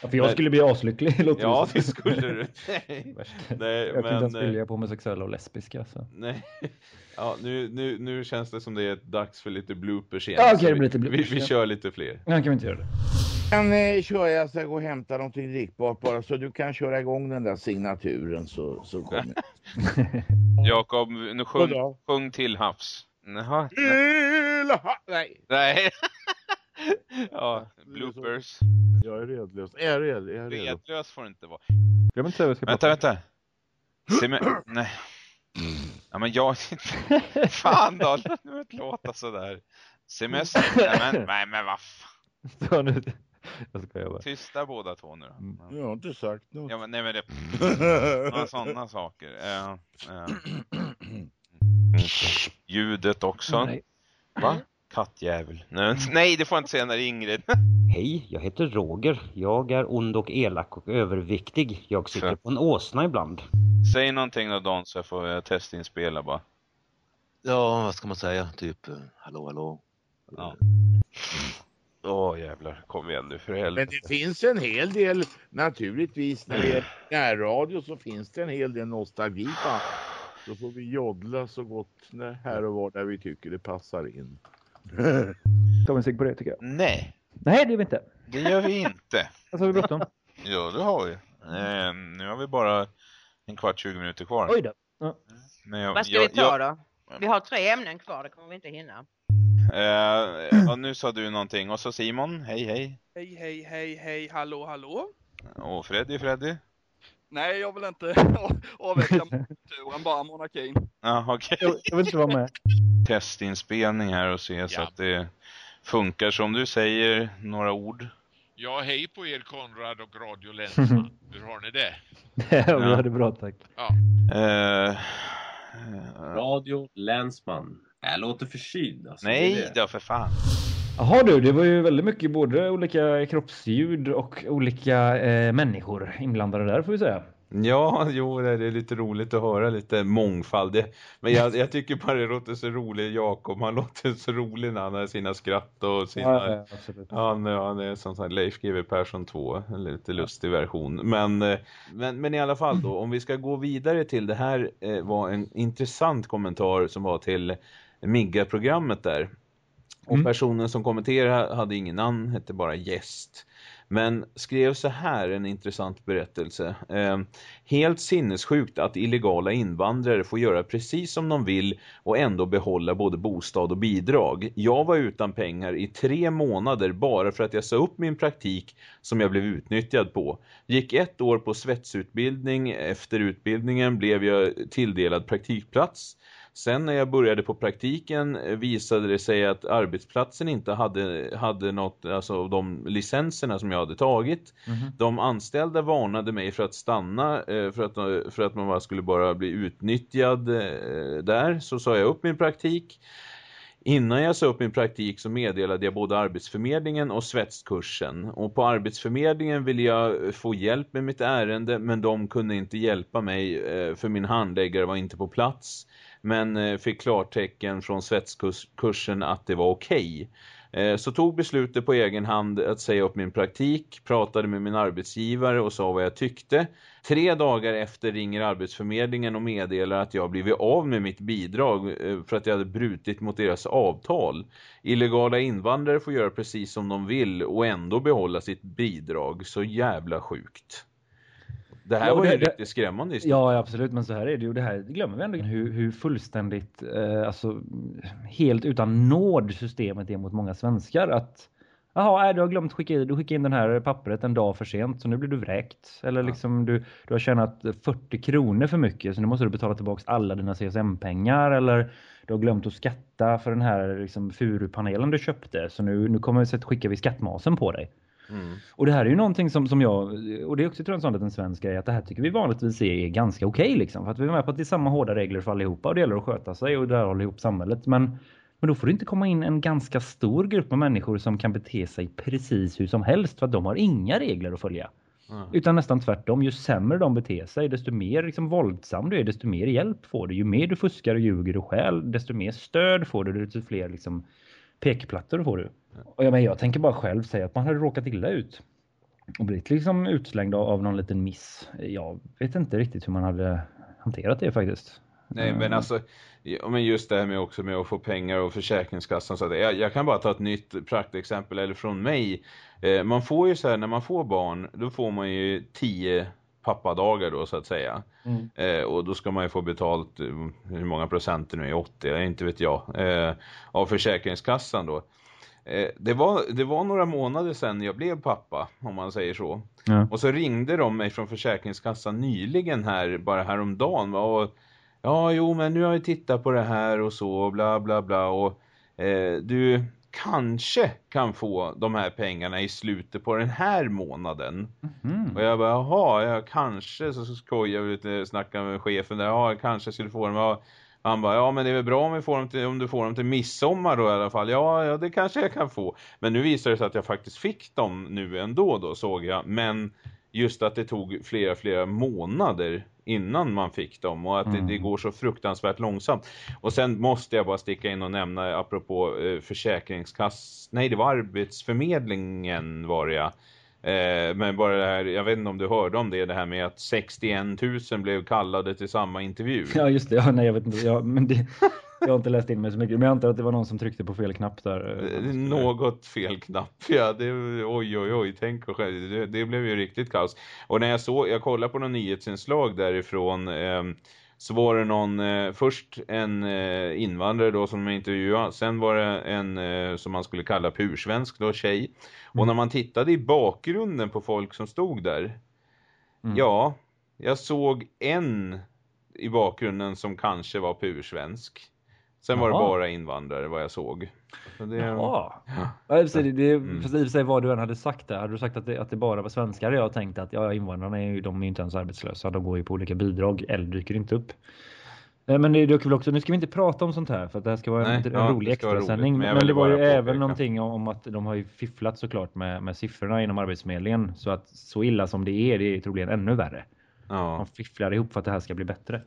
Ja, för jag skulle bli aslycklig. låter ja, det skulle du. Nej, nej Jag kunde inte ens men... eh, skilja på homosexuella och lesbiska. Så. Nej. Ja, nu, nu, nu känns det som det är dags för lite bloopers igen. Ja, det vi, blir lite bloopers, vi, vi ja. kör lite fler. Ja, kan vi inte göra det? Kan eh, köra, jag ska gå och hämta någonting drickbart bara så du kan köra igång den där signaturen så, så kommer jag. Jakob, nu sjung, sjung till havs. Jaha. Till ha- Nej, Nej. ja, bloopers. jag är redlös. Är jag red? Är jag redo? Redlös får det inte vara. Glöm inte säga vad jag ska Vänta, prata vänta. Seme- Nej. Ja, men jag... Fan då, nu vet låta sådär. Semester... Nej, men, nej, men vad fan. Jag skojar bara. Tysta båda två nu. Mm. Jag har inte sagt något. Ja, men, nej, men det... Några sådana saker. Eh, eh. Ljudet också. Nej. Va? Kattjävel. Nej, nej, det får jag inte säga när det är Ingrid. Hej, jag heter Roger. Jag är ond och elak och överviktig. Jag sitter på en åsna ibland. Säg någonting då Don så jag får eh, testinspela bara. Ja, vad ska man säga? Typ, eh, hallå, hallå. Ja. Åh jävlar, kom igen nu för Men helvete. det finns en hel del, naturligtvis, när det är närradio så finns det en hel del nostalgi. Så får vi joddla så gott när, här och var där vi tycker det passar in. Tar vi en cigg på det tycker jag. Nej, Nej, det gör vi inte. det gör vi inte. Alltså, har vi bråttom? Ja, det har vi. Eh, nu har vi bara en kvart, 20 minuter kvar. Oj då. Men jag, Vad ska jag, vi ta då? Vi har tre ämnen kvar, det kommer vi inte hinna. Eh, ja, nu sa du någonting. Och så Simon, hej hej. Hej, hej, hej, hej, hallå, hallå. Och Freddy, Freddy. Nej, jag vill inte avveckla turen, bara monarkin. Ja, okej. Jag, jag vill inte vara med. Testinspelning här och se så Ja. att det funkar som du säger, några ord. Ja, hej på er Konrad och Radio Länsman. Hur har ni det? Ja, vi har det bra tack. Eh, eh, Radio Länsman. Jag låter förkyld. Alltså, det är nej då för fan. Jaha du, det var ju väldigt mycket både olika kroppsljud och olika eh, människor inblandade där får vi säga. Ja, jo, det är lite roligt att höra lite mångfald. Det, men jag, jag tycker bara det låter så roligt, Jakob. Han låter så rolig när han har sina skratt och sina... Ja, ja, absolut. Ja, han, han är som sagt Leif GW Persson 2, en lite lustig version. Men, eh, men, men i alla fall då, om vi ska gå vidare till det här eh, var en intressant kommentar som var till Migga-programmet där. Och Mm. personen som kommenterade hade ingen namn, hette bara gäst. Men skrev så här en intressant berättelse. Eh, helt sinnessjukt att illegala invandrare får göra precis som de vill och ändå behålla både bostad och bidrag. Jag var utan pengar i tre månader bara för att jag sa upp min praktik som jag blev utnyttjad på. Gick ett år på svetsutbildning. Efter utbildningen blev jag tilldelad praktikplats. Sen när jag började på praktiken eh, visade det sig att arbetsplatsen inte hade, hade något, alltså av de licenserna som jag hade tagit. Mhm. De anställda varnade mig för att stanna eh, för att, för att man bara skulle bara bli utnyttjad eh, där. Så sa jag upp min praktik. Innan jag sa upp min praktik så meddelade jag både Arbetsförmedlingen och svetskursen. Och på Arbetsförmedlingen ville jag få hjälp med mitt ärende men de kunde inte hjälpa mig eh, för min handläggare var inte på plats. Men eh, fick klartecken från svetskursen att det var okej. Okay. Så tog beslutet på egen hand att säga upp min praktik, pratade med min arbetsgivare och sa vad jag tyckte. Tre dagar efter ringer Arbetsförmedlingen och meddelar att jag blivit av med mitt bidrag eh, för att jag hade brutit mot deras avtal. Illegala invandrare får göra precis som de vill och ändå behålla sitt bidrag. Så jävla sjukt. Det här Ja, var ju det- riktigt skrämmande historia. Ja, absolut. Men så här är det ju. Det här glömmer vi ändå. Hur, hur fullständigt, eh, alltså helt utan nåd systemet är mot många svenskar. Att Jaha, du har glömt skicka in, du skickade in den här pappret en dag för sent så nu blir du vräkt. Eller liksom du, du har tjänat 40 kronor för mycket så nu måste du betala tillbaka alla dina CSN-pengar. Eller du har glömt att skatta för den här liksom, furupanelen du köpte så nu, nu kommer vi att skicka vi skattmasen på dig. Mm. Och det här är ju någonting som, som jag, och det är också tror jag en sån liten svensk grej, att det här tycker vi vanligtvis är ganska okej liksom. För att vi är med på att det är samma hårda regler för allihopa och det gäller att sköta sig och där håller ihop samhället. Men, men då får det inte komma in en ganska stor grupp av människor som kan bete sig precis hur som helst för att de har inga regler att följa. Utan nästan tvärtom. Ju sämre de beter sig, desto mer liksom våldsam du är, desto mer hjälp får du. Ju mer du fuskar och ljuger och skäl, desto mer stöd får du, desto fler liksom pekplattor får du. Och jag, men jag tänker bara själv säga att man hade råkat illa ut och blivit liksom utslängd av, någon liten miss. Jag vet inte riktigt hur man hade hanterat det faktiskt. Nej, men alltså, ja, men just det här med också med att få pengar och försäkringskassan. Så att jag, jag kan bara ta ett nytt praktexempel, eller från mig. Eh, man får ju så här, när man får barn, då får man ju tio pappadagar då så att säga. Mm. Eh, och då ska man ju få betalt, eh, hur många procent det nu är, 80, eller inte vet jag, eh, av försäkringskassan då. Eh, det, var, det var några månader sedan jag blev pappa, om man säger så. Ja. Och så ringde de mig från försäkringskassan nyligen här, bara häromdagen. Och, ja, jo, men nu har vi tittat på det här och så, bla bla bla. Och eh, du kanske kan få de här pengarna i slutet på den här månaden. Mm. Och jag bara, jaha, jag kanske, så skojar vi lite, snackar med chefen där, ja, jag kanske skulle få dem. Ja, han bara, ja men det är väl bra om, vi får dem till, om du får dem till midsommar då i alla fall. Ja, ja, det kanske jag kan få. Men nu visar det sig att jag faktiskt fick dem nu ändå då, såg jag. Men just att det tog flera, flera månader innan man fick dem och att det, Mm. det går så fruktansvärt långsamt. Och sen måste jag bara sticka in och nämna apropå eh, försäkringskass... Nej, det var Arbetsförmedlingen var det ja. Eh, men bara det här, jag vet inte om du hörde om det, det här med att 61 000 blev kallade till samma intervju. Ja just det, ja, nej jag vet inte. Ja, men det, jag har inte läst in mig så mycket. Men jag antar att det var någon som tryckte på fel knapp där. Eh, Något fel knapp, ja. Det, oj, oj, oj, tänk och själv. Det, det blev ju riktigt kaos. Och när jag såg, jag kollade på någon nyhetsinslag därifrån. Eh, så var det någon, eh, först en eh, invandrare då som de intervjuade. Sen var det en eh, som man skulle kalla pursvensk då, tjej. Och när man tittade i bakgrunden på folk som stod där. Mm. Ja, jag såg en i bakgrunden som kanske var pursvensk. Sen var det bara invandrare vad jag såg. Så det, Ja. Ja, för sig, det, Mm. fast i och för sig vad du än hade sagt där. Hade du sagt att det, att det bara var svenskar jag tänkte att ja, invandrarna är ju, de är ju inte ens arbetslösa. De går ju på olika bidrag eller dyker inte upp. Eh, Men det dök väl också, nu ska vi inte prata om sånt här för att det här ska vara Nej, en, en ja, rolig det extrasändning. men Men, det var ju påpeka. även någonting om, om att de har ju fifflat såklart med, med siffrorna inom Arbetsförmedlingen. Så att så illa som det är, det är troligen ännu värre. ja, De fifflar ihop för att det här ska bli bättre.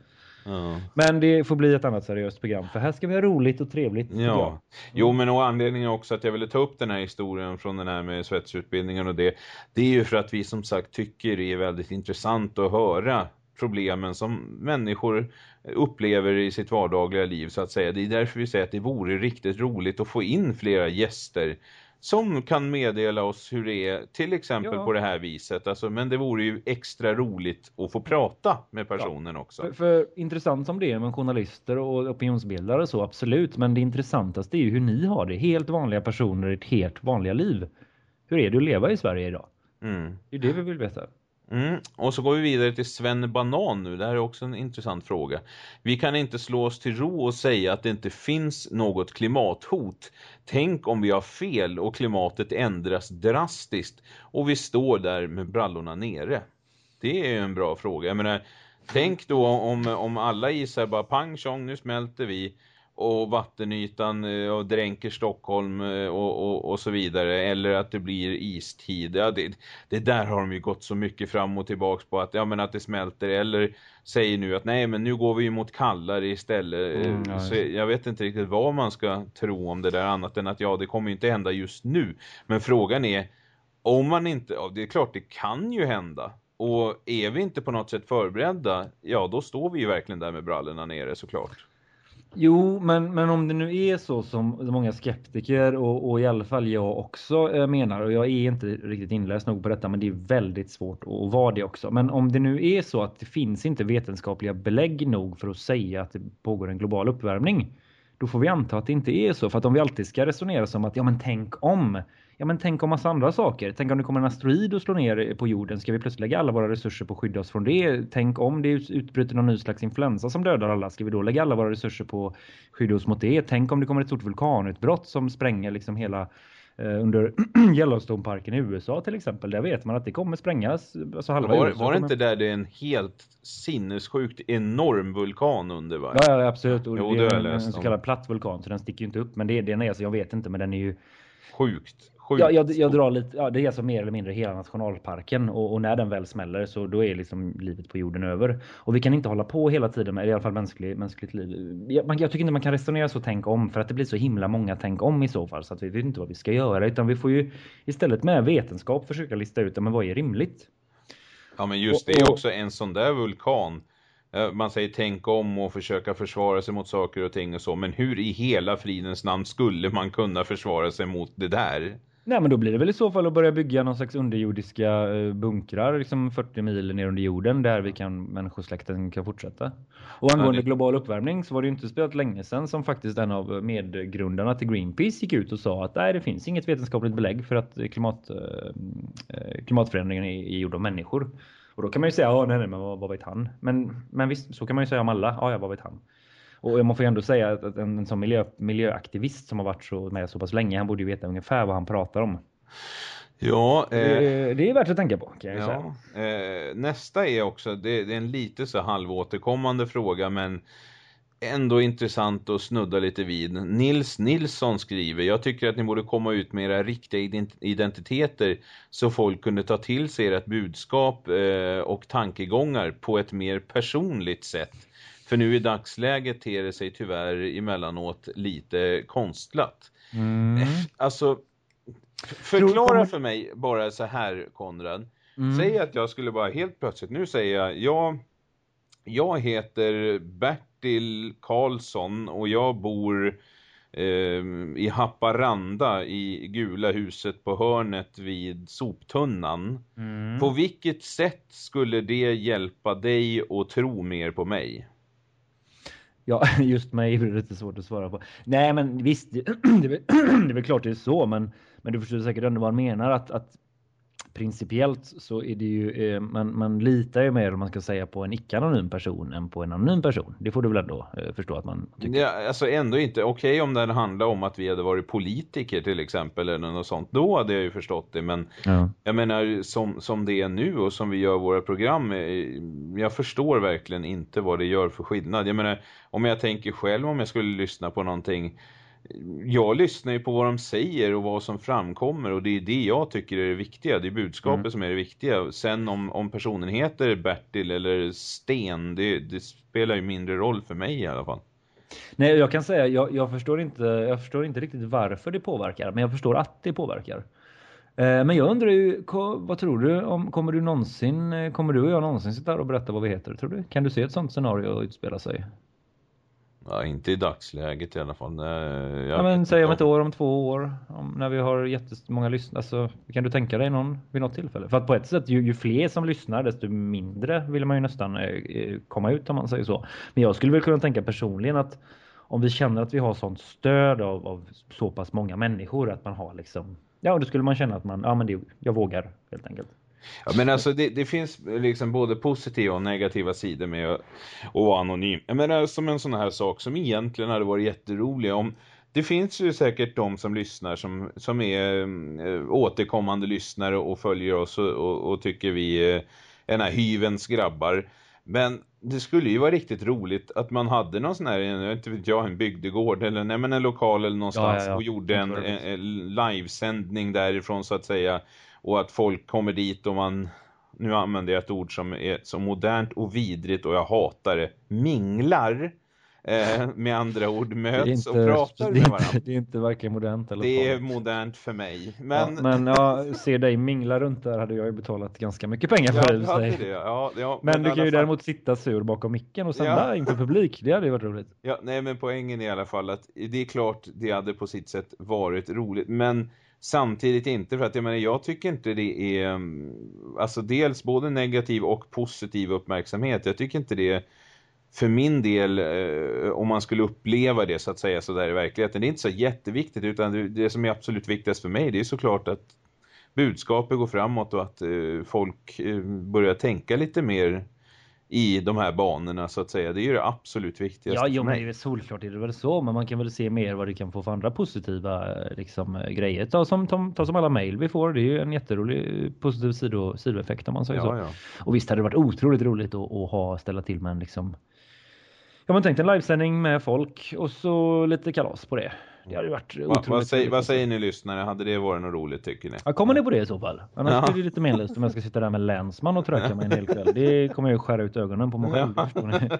Ja. Men det får bli ett annat seriöst program för här ska vi ha roligt och trevligt. Ja, jo men och anledningen också att jag ville ta upp den här historien från den här med svetsutbildningen och det, det är ju för att vi som sagt tycker det är väldigt intressant att höra problemen som människor upplever i sitt vardagliga liv så att säga. Det är därför vi säger att det vore riktigt roligt att få in flera gäster som kan meddela oss hur det är, till exempel Ja. på det här viset. Alltså, men det vore ju extra roligt att få prata med personen också. För, för intressant som det är med journalister och opinionsbildare och så, absolut. Men det intressantaste är ju hur ni har det. Helt vanliga personer i ett helt vanliga liv. Hur är det att leva i Sverige idag? Mm. Det är det vi vill veta. Mm. Och så går vi vidare till Sven Banan nu. Det här är också en intressant fråga. Vi kan inte slå oss till ro och säga att det inte finns något klimathot. Tänk om vi har fel och klimatet ändras drastiskt och vi står där med brallorna nere. Det är ju en bra fråga. Jag menar, tänk då om, om alla isar bara pang tjong, nu smälter vi och vattenytan eh, och dränker Stockholm eh, och, och, och så vidare. Eller att det blir istid. Ja, det, det där har de ju gått så mycket fram och tillbaks på att, ja, men att det smälter. Eller säger nu att nej men nu går vi ju mot kallare istället. Mm, ja, så jag vet inte riktigt vad man ska tro om det där annat än att ja det kommer ju inte hända just nu. Men frågan är om man inte, ja, det är klart det kan ju hända. Och är vi inte på något sätt förberedda, ja då står vi ju verkligen där med brallorna nere såklart. Jo, men, men om det nu är så som många skeptiker och, och i alla fall jag också eh, menar och jag är inte riktigt inläst nog på detta men det är väldigt svårt att vara det också. Men om det nu är så att det finns inte vetenskapliga belägg nog för att säga att det pågår en global uppvärmning. Då får vi anta att det inte är så. För att om vi alltid ska resonera som att ja men tänk om. Ja men tänk om massa andra saker. Tänk om det kommer en asteroid och slår ner på jorden. Ska vi plötsligt lägga alla våra resurser på att skydda oss från det? Tänk om det utbryter någon ny slags influensa som dödar alla. Ska vi då lägga alla våra resurser på att skydda oss mot det? Tänk om det kommer ett stort vulkanutbrott som spränger liksom hela eh, under Yellowstone-parken i USA till exempel. Där vet man att det kommer sprängas. Alltså halva Var, var det inte där det är en helt sinnessjukt enorm vulkan under va? Ja, ja absolut. Och Jo, det är en, en så kallad platt vulkan så den sticker ju inte upp. Men det, den är alltså, jag vet inte, men den är ju Sjukt, Sjukt Ja, jag, jag drar lite, ja, det är alltså mer eller mindre hela nationalparken och, och när den väl smäller så då är liksom livet på jorden över. Och vi kan inte hålla på hela tiden med, i alla fall mänsklig, mänskligt liv. Jag, man, jag tycker inte man kan resonera så tänk om för att det blir så himla många tänk om i så fall så att vi vet inte vad vi ska göra utan vi får ju istället med vetenskap försöka lista ut men vad är rimligt. Ja men just det är också en sån där vulkan. Eh, Man säger tänk om och försöka försvara sig mot saker och ting och så. Men hur i hela fridens namn skulle man kunna försvara sig mot det där? Nej men då blir det väl i så fall att börja bygga någon slags underjordiska eh, bunkrar liksom 40 mil ner under jorden där vi kan människosläkten kan fortsätta. Och angående det- global uppvärmning så var det ju inte spelat länge sedan som faktiskt en av medgrundarna till Greenpeace gick ut och sa att nej det finns inget vetenskapligt belägg för att klimat, eh, eh, klimatförändringen är, är gjord av människor. Och då kan man ju säga ja nej, nej men vad, vad vet han? Men, men visst så kan man ju säga om alla. Ja ja vad vet han? Och man får ju ändå säga att en, en sån miljö, miljöaktivist som har varit så med så pass länge, han borde ju veta ungefär vad han pratar om. Ja, eh, Det, det är värt att tänka på kan jag ja. Eh, nästa är också, det, det är en lite så halvåterkommande fråga men ändå intressant att snudda lite vid. Nils Nilsson skriver, jag tycker att ni borde komma ut med era riktiga ident- identiteter så folk kunde ta till sig ert budskap eh, och tankegångar på ett mer personligt sätt. För nu i dagsläget ter det sig tyvärr emellanåt lite konstlat. Mm. Alltså, förklara för mig bara så här Konrad. Mm. Säg att jag skulle bara helt plötsligt, nu säger jag, jag, jag heter Bertil Karlsson och jag bor eh, i Haparanda i gula huset på hörnet vid soptunnan. Mm. På vilket sätt skulle det hjälpa dig att tro mer på mig? Ja, just mig är det lite svårt att svara på. Nej, men visst, det, är väl- det är väl klart det är så, men, men du förstår säkert ändå vad han menar att, att principiellt så är det ju, eh, man, man litar ju mer om man ska säga på en icke-anonym person än på en anonym person. Det får du väl ändå eh, förstå att man tycker. Ja, alltså ändå inte. Okej om det handlar om att vi hade varit politiker till exempel eller något sånt. Då hade jag ju förstått det. Men Ja. jag menar som, som det är nu och som vi gör våra program. eh, Jag förstår verkligen inte vad det gör för skillnad. Jag menar om jag tänker själv om jag skulle lyssna på någonting. Jag lyssnar ju på vad de säger och vad som framkommer och det är det jag tycker är det viktiga. Det är budskapet Mm. som är det viktiga. Sen om, om personen heter Bertil eller Sten, det, det spelar ju mindre roll för mig i alla fall. Nej, jag kan säga, jag, jag, förstår inte, jag förstår inte riktigt varför det påverkar, men jag förstår att det påverkar. Eh, Men jag undrar ju, vad tror du? Om, kommer du någonsin, eh, kommer du och jag någonsin sitta här och berätta vad vi heter, tror du? Kan du se ett sånt scenario utspela sig? Ja, inte i dagsläget i alla fall. Nej, Ja, men säg om ett år, om två år, om, när vi har jättemånga lyssnare. Alltså, kan du tänka dig någon vid något tillfälle? För att på ett sätt, ju, ju fler som lyssnar, desto mindre vill man ju nästan eh, eh, komma ut om man säger så. Men jag skulle väl kunna tänka personligen att om vi känner att vi har sånt stöd av, av så pass många människor att man har liksom, ja då skulle man känna att man, ja men det, jag vågar helt enkelt. Ja, men alltså det, det finns liksom både positiva och negativa sidor med att, att vara anonym. Jag menar som en sån här sak som egentligen hade varit jätterolig om det finns ju säkert de som lyssnar som, som är äh, återkommande lyssnare och följer oss och, och, och tycker vi är ena hyvens grabbar. Men det skulle ju vara riktigt roligt att man hade någon sån här, jag inte vet jag, en bygdegård eller nej, men en lokal eller någonstans Ja, ja, ja. och gjorde en, en, en livesändning därifrån så att säga. Och att folk kommer dit och man, nu använder jag ett ord som är så modernt och vidrigt och jag hatar det, minglar. Eh, med andra ord möts inte, och pratar det med varandra. det är inte varken modernt eller Det är modernt för mig. Men, Ja, men ja, se dig mingla runt där hade jag ju betalat ganska mycket pengar för du det. hade sig. det. Ja, ja, Men, i du kan ju fall- däremot sitta sur bakom micken och sända Ja. inför publik. Det hade ju varit roligt. Ja, nej men poängen är i alla fall att det är klart det hade på sitt sätt varit roligt. Men samtidigt inte för att jag menar jag tycker inte det är mm, alltså dels både negativ och positiv uppmärksamhet. Jag tycker inte det för min del eh, om man skulle uppleva det så att säga så där i verkligheten. Det är inte så jätteviktigt utan det, som är absolut viktigast för mig det är såklart att budskapet går framåt och att eh, folk eh, börjar tänka lite mer i de här banorna så att säga. Det är ju det absolut viktigaste Ja, jo, men det är väl solklart är det väl så, men man kan väl se mer vad det kan få för andra positiva eh, liksom, eh, grejer. Ta som, ta, ta som alla mejl vi får, det är ju en jätterolig eh, positiv sido, sidoeffekt om man säger Ja, så. ja. Och visst hade det varit otroligt roligt att, att ha, ställa till med en liksom Ja men tänk en livesändning med folk och så lite kalas på det. Det hade varit Va, otroligt vad, säger, vad säger ni lyssnare? Hade det varit något roligt tycker ni? Ja, kommer ni på det i så fall? Annars Ja. blir det lite menlöst om jag ska sitta där med länsman och tröka mig en hel kväll. Det kommer jag ju skära ut ögonen på mig själv. Ja.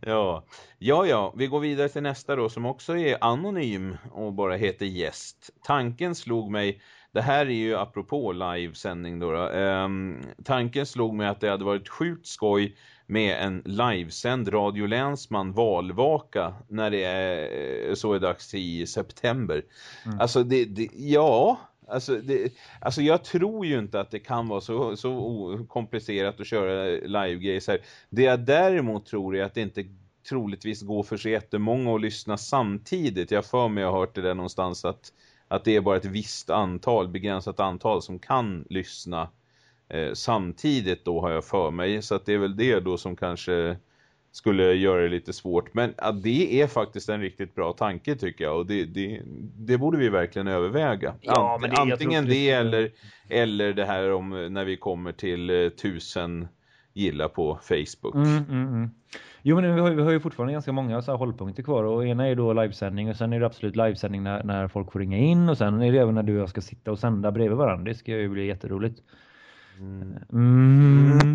Ja. ja, ja, vi går vidare till nästa då som också är anonym och bara heter gäst. Tanken slog mig, det här är ju apropå livesändning då, då. Ehm, tanken slog mig att det hade varit sjukt skoj med en livesänd Radio Länsman valvaka när det är så är dags i september. Mm. Alltså det, det ja, Alltså, det, alltså jag tror ju inte att det kan vara så, så komplicerat att köra live-gays här. Det jag däremot tror är att det inte troligtvis går för så jättemånga att lyssna samtidigt. Jag för mig jag har hört det där någonstans att, att det är bara ett visst antal, begränsat antal som kan lyssna eh, samtidigt då har jag för mig. Så att det är väl det då som kanske skulle göra det lite svårt. Men ja, det är faktiskt en riktigt bra tanke tycker jag. Och det, det, det borde vi verkligen överväga. Ja, Ant- men det- Antingen det eller, eller det här om eh, när vi kommer till eh, tusen gilla på Facebook. Mm, mm, mm. Jo men vi har, vi har ju fortfarande ganska många så hållpunkter kvar och ena är då livesändning och sen är det absolut livesändning när, när folk får ringa in och sen är det även när du och jag ska sitta och sända bredvid varandra. Det ska ju bli jätteroligt. Mm.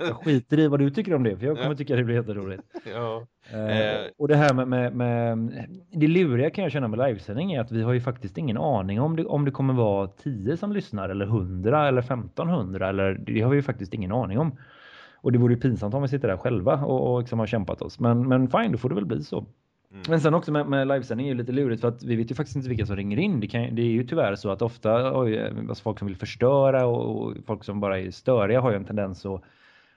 Jag skiter i vad du tycker om det för jag kommer Ja. tycka det blir jätteroligt. Ja. Eh, Eh. och det här med, med, med det luriga kan jag känna med livesändning är att vi har ju faktiskt ingen aning om det, om det kommer vara 10 som lyssnar eller 100 eller 1500 eller det har vi ju faktiskt ingen aning om. Och det vore ju pinsamt om vi sitter där själva och, och liksom har kämpat oss. Men, men fine, då får det väl bli så. Mm. Men sen också med, med livesändning är det lite lurigt för att vi vet ju faktiskt inte vilka som ringer in. Det, kan, det är ju tyvärr så att ofta oj, alltså folk som vill förstöra och, och folk som bara är störiga har ju en tendens att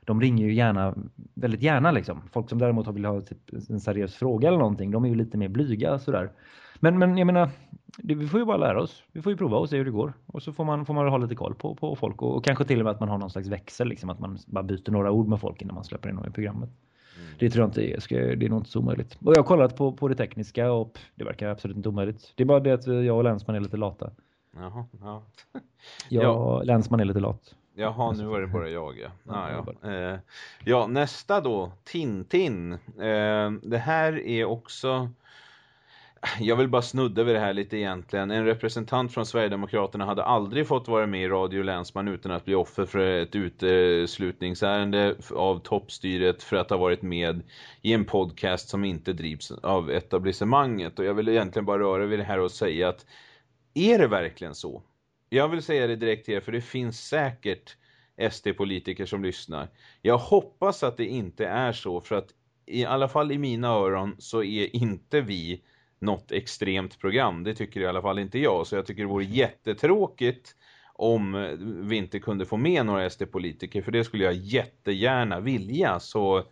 de ringer ju gärna, väldigt gärna liksom. Folk som däremot vill ha typ en seriös fråga eller någonting, de är ju lite mer blyga sådär. Men, men jag menar, det, vi får ju bara lära oss. Vi får ju prova och se hur det går. Och så får man, får man ha lite koll på, på folk och, och kanske till och med att man har någon slags växel, liksom, att man bara byter några ord med folk innan man släpper in dem i programmet. Det tror jag inte är, ska, det är nog inte så omöjligt. Och jag har kollat på, på det tekniska och det verkar absolut inte omöjligt. Det är bara det att jag och Länsman är lite lata. Jaha, ja. Jag, Ja. Länsman är lite lat. Jaha, nu var det bara jag ja. Ja, ja. Eh, ja nästa då, Tintin. Eh, det här är också... Jag vill bara snudda vid det här lite egentligen. En representant från Sverigedemokraterna hade aldrig fått vara med i Radio Länsman utan att bli offer för ett uteslutningsärende av toppstyret för att ha varit med i en podcast som inte drivs av etablissemanget. Och jag vill egentligen bara röra vid det här och säga att är det verkligen så? Jag vill säga det direkt till er för det finns säkert SD-politiker som lyssnar. Jag hoppas att det inte är så för att i alla fall i mina öron så är inte vi något extremt program. Det tycker i alla fall inte jag. Så jag tycker det vore jättetråkigt om vi inte kunde få med några SD-politiker. För det skulle jag jättegärna vilja. Så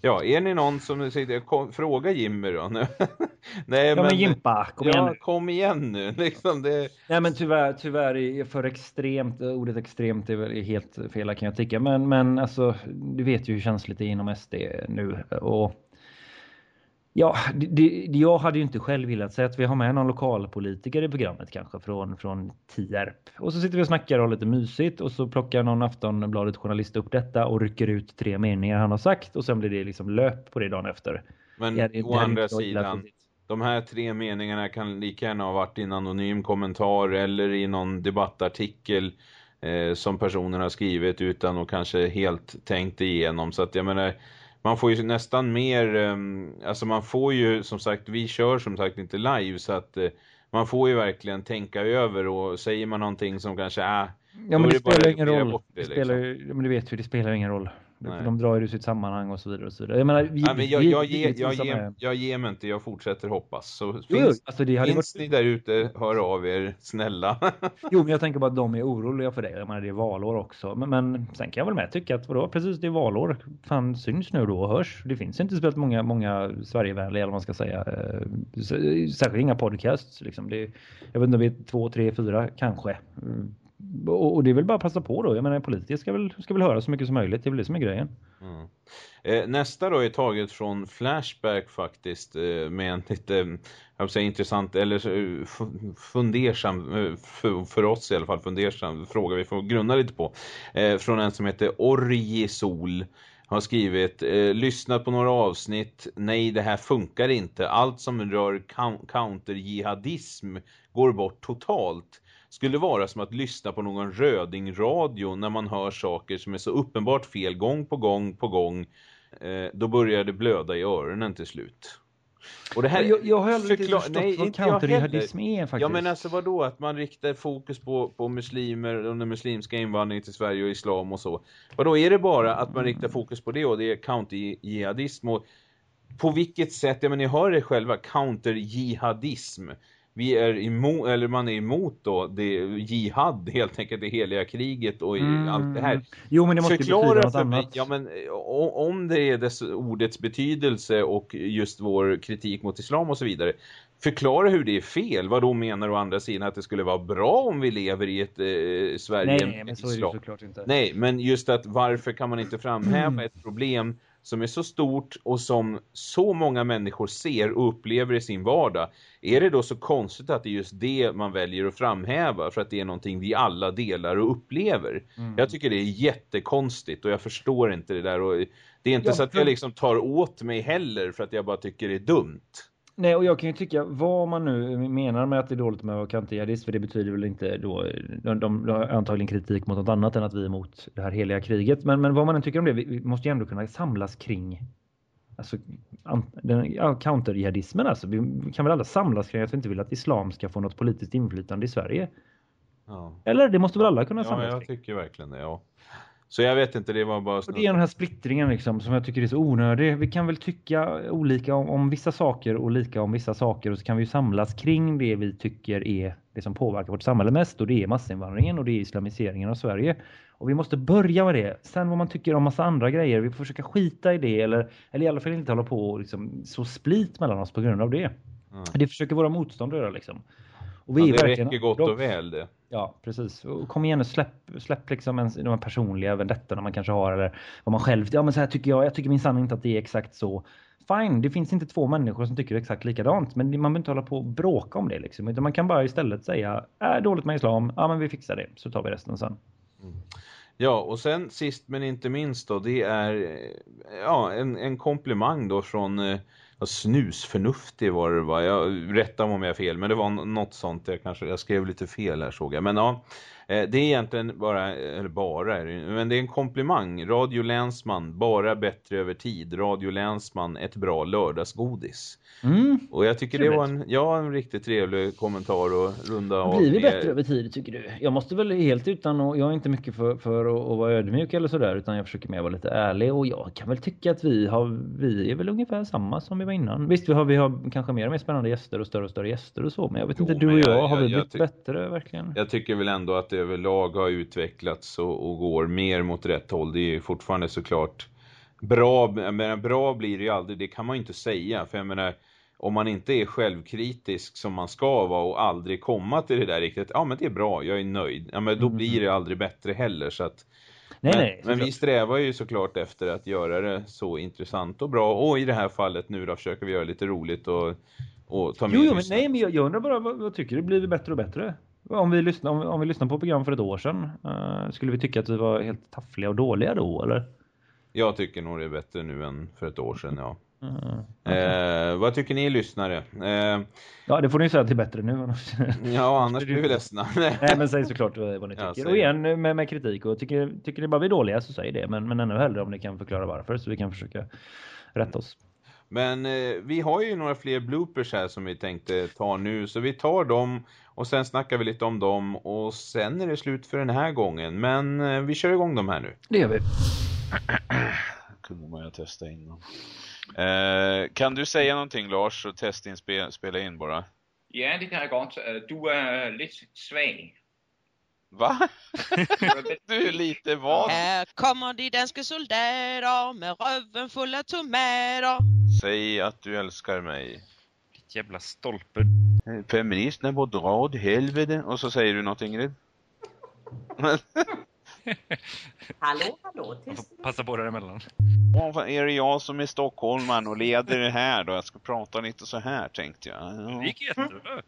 ja, är ni någon som kom, fråga Jimmy då. Nej, Ja men Jimpa, kom igen nu. kom igen nu. Liksom det, Nej men tyvärr, tyvärr är för extremt, ordet extremt är väl helt fel kan jag tycka. Men, men alltså, du vet ju hur känsligt det är inom SD nu. Och Ja, det, det, jag hade ju inte själv velat säga att vi har med någon lokalpolitiker i programmet kanske från, från Tierp. Och så sitter vi och snackar och har lite mysigt och så plockar någon Aftonbladet journalist upp detta och rycker ut tre meningar han har sagt och sen blir det liksom löp på det dagen efter. Men det- det å andra sidan, de här tre meningarna kan lika gärna ha varit i en anonym kommentar eller i någon debattartikel eh, som personen har skrivit utan att kanske helt tänkt igenom. Så att jag menar, man får ju nästan mer, eh, alltså man får ju som sagt, vi kör som sagt inte live så att eh, man får ju verkligen tänka över och säger man någonting som kanske är... Ja men det spelar ingen roll. Det det, spelar, men du vet ju, det spelar ingen roll. För de drar ju sitt sammanhang och så vidare. Och så vidare. Jag menar, vi, Nej, men jag, jag, vi- jag, ger, är- jag ger mig inte, jag fortsätter hoppas. Så Jo, jo, finns, alltså det finns varit- ni där ute, hör av er, snälla. Jo, men jag tänker bara att de är oroliga för det. Jag menar, det är valår också. Men, men sen kan jag väl med tycka att vadå, precis det är valår. Fan syns nu då och hörs. Det finns inte speciellt många, många Sverigevänliga eller vad man ska säga. Eh, Särskilt inga podcasts liksom. Det jag vet inte, vi är två, tre, fyra kanske. Och, och det är väl bara att passa på då. Jag menar, politiker ska väl, ska väl höra så mycket som möjligt. Det är väl det som är grejen. Mm. Eh, nästa då är taget från Flashback faktiskt eh, med en lite, eh, jag säga intressant eller eh, fundersam, eh, för, för oss i alla fall fundersam fråga vi får grunna lite på. Eh, från en som heter Orgisol. har skrivit, eh, lyssnat på några avsnitt, nej det här funkar inte. Allt som rör counter-jihadism går bort totalt. Skulle vara som att lyssna på någon rödingradio när man hör saker som är så uppenbart fel gång på gång på gång. Eh, då börjar det blöda i öronen till slut. Och det här, Jag, jag har aldrig förklar- förstått nej, vad counterjihadism är faktiskt. Ja men alltså vadå? Att man riktar fokus på, på muslimer och den muslimska invandringen till Sverige och islam och så. Vadå, är det bara att man riktar fokus på det och det är counter-jihadism och på vilket sätt, ja men ni hör det själva, counter-jihadism. Vi är emot, eller man är emot då, det jihad helt enkelt, det heliga kriget och Mm. allt det här. Jo, men det måste ju betyda något för mig, annat. ja men om det är dess ordets betydelse och just vår kritik mot islam och så vidare. Förklara hur det är fel. Vad då menar du å andra sidan att det skulle vara bra om vi lever i ett eh, Sverige Nej, men så är det islam? såklart inte. Nej, men just att varför kan man inte framhäva ett problem som är så stort och som så många människor ser och upplever i sin vardag. Är det då så konstigt att det är just det man väljer att framhäva för att det är någonting vi alla delar och upplever? Mm. Jag tycker det är jättekonstigt och jag förstår inte det där och det är inte Ja, så att jag liksom tar åt mig heller för att jag bara tycker det är dumt. Nej, och jag kan ju tycka vad man nu menar med att det är dåligt med att vara counterjihadist, för det betyder väl inte då, de, de, har antagligen kritik mot något annat än att vi är emot det här heliga kriget. Men, men vad man än tycker om det, vi, vi måste ju ändå kunna samlas kring alltså, an, den, ja, counterjihadismen alltså. Vi kan väl alla samlas kring att vi inte vill att islam ska få något politiskt inflytande i Sverige. Ja, Eller? Det måste väl alla kunna ja samlas jag kring? tycker verkligen det, ja. Så jag vet inte, det var bara... Och det är den här splittringen liksom som jag tycker är så onödig. Vi kan väl tycka olika om, om vissa saker och lika om vissa saker och så kan vi ju samlas kring det vi tycker är det som påverkar vårt samhälle mest och det är massinvandringen och det är islamiseringen av Sverige. Och vi måste börja med det. Sen vad man tycker om massa andra grejer, vi får försöka skita i det eller, eller i alla fall inte hålla på och liksom så split mellan oss på grund av det. Det försöker våra motståndare liksom. Och Ja, är det räcker gott och väl det. Ja, precis. Och kom igen och släpp, släpp liksom ens, de här personliga vendettorna man kanske har eller vad man själv, ja men så här tycker jag, jag tycker minsann inte att det är exakt så. Fine, det finns inte två människor som tycker exakt likadant, men man behöver inte hålla på och bråka om det liksom, utan man kan bara istället säga, är dåligt med islam, ja men vi fixar det, så tar vi resten sen. Mm. Ja, och sen sist men inte minst då, det är eh, ja, en, en komplimang då från eh, snusförnuftig var det va? Jag rättar om jag är fel, men det var något sånt. Jag, kanske, jag skrev lite fel här såg jag. Men ja, det är egentligen bara, eller bara det, men det är en komplimang. Radio Länsman, bara bättre över tid. Radio Länsman, ett bra lördagsgodis. Mm. Och jag tycker det Trevligt. var en, ja, en riktigt trevlig kommentar och runda av. Blir vi bättre över tid tycker du? Jag måste väl helt utan och jag är inte mycket för, för att, att vara ödmjuk eller sådär utan jag försöker mer vara lite ärlig och jag kan väl tycka att vi har, vi är väl ungefär samma som vi var innan. Visst vi har, vi har kanske mer och mer spännande gäster och större och större gäster och så men jag vet inte, du och jag- jag, har vi jag blivit bättre verkligen? Jag tycker väl ändå att det överlag har utvecklats och, och går mer mot rätt håll. Det är ju fortfarande såklart bra, men bra blir det ju aldrig, det kan man ju inte säga. För jag menar, om man inte är självkritisk som man ska vara och aldrig komma till det där riktigt, ja men det är bra, jag är nöjd. Ja men då blir det aldrig bättre heller så att Nej, men, nej, men vi strävar ju såklart efter att göra det så intressant och bra. Och i det här fallet nu då försöker vi göra lite roligt och, och ta med Jo, jo men nej men jag, jag undrar bara vad, vad tycker du? Blir vi bättre och bättre? Om vi lyssnar, om, om vi lyssnar på program för ett år sedan, eh, skulle vi tycka att vi var helt taffliga och dåliga då eller? Jag tycker nog det är bättre nu än för ett år sedan, ja. Mm. Eh, vad tycker ni lyssnare? Eh, Ja, det får ni säga att det är bättre nu. annars- ja, annars blir vi ledsna. Nej, men säg såklart vad ni Ja, tycker. säg och igen med, med kritik. Och tycker, tycker ni bara vi är dåliga så säg det. Men, men ännu hellre om ni kan förklara varför så vi kan försöka rätta oss. Men eh, vi har ju några fler bloopers här som vi tänkte ta nu. Så vi tar dem och sen snackar vi lite om dem. Och sen är det slut för den här gången. Men eh, vi kör igång dem här nu. Det gör vi. kunde man ju testa innan. Eh, kan du säga någonting Lars och testinspela spela in bara? Ja, det kan jag gott. Øh, Du är lite svag. Va? du är lite vad? Här kommer de danska soldater med röven full av tomater. Säg att du älskar mig. Ditt jävla stolpe. Feministerna må dra åt helvete. Och så säger du något Ingrid? Hallå, hallå. Passa på däremellan. Ja, vad är det jag som är stockholmaren och leder det här då? Jag ska prata lite så här tänkte jag. Det Ja, gick jättebra.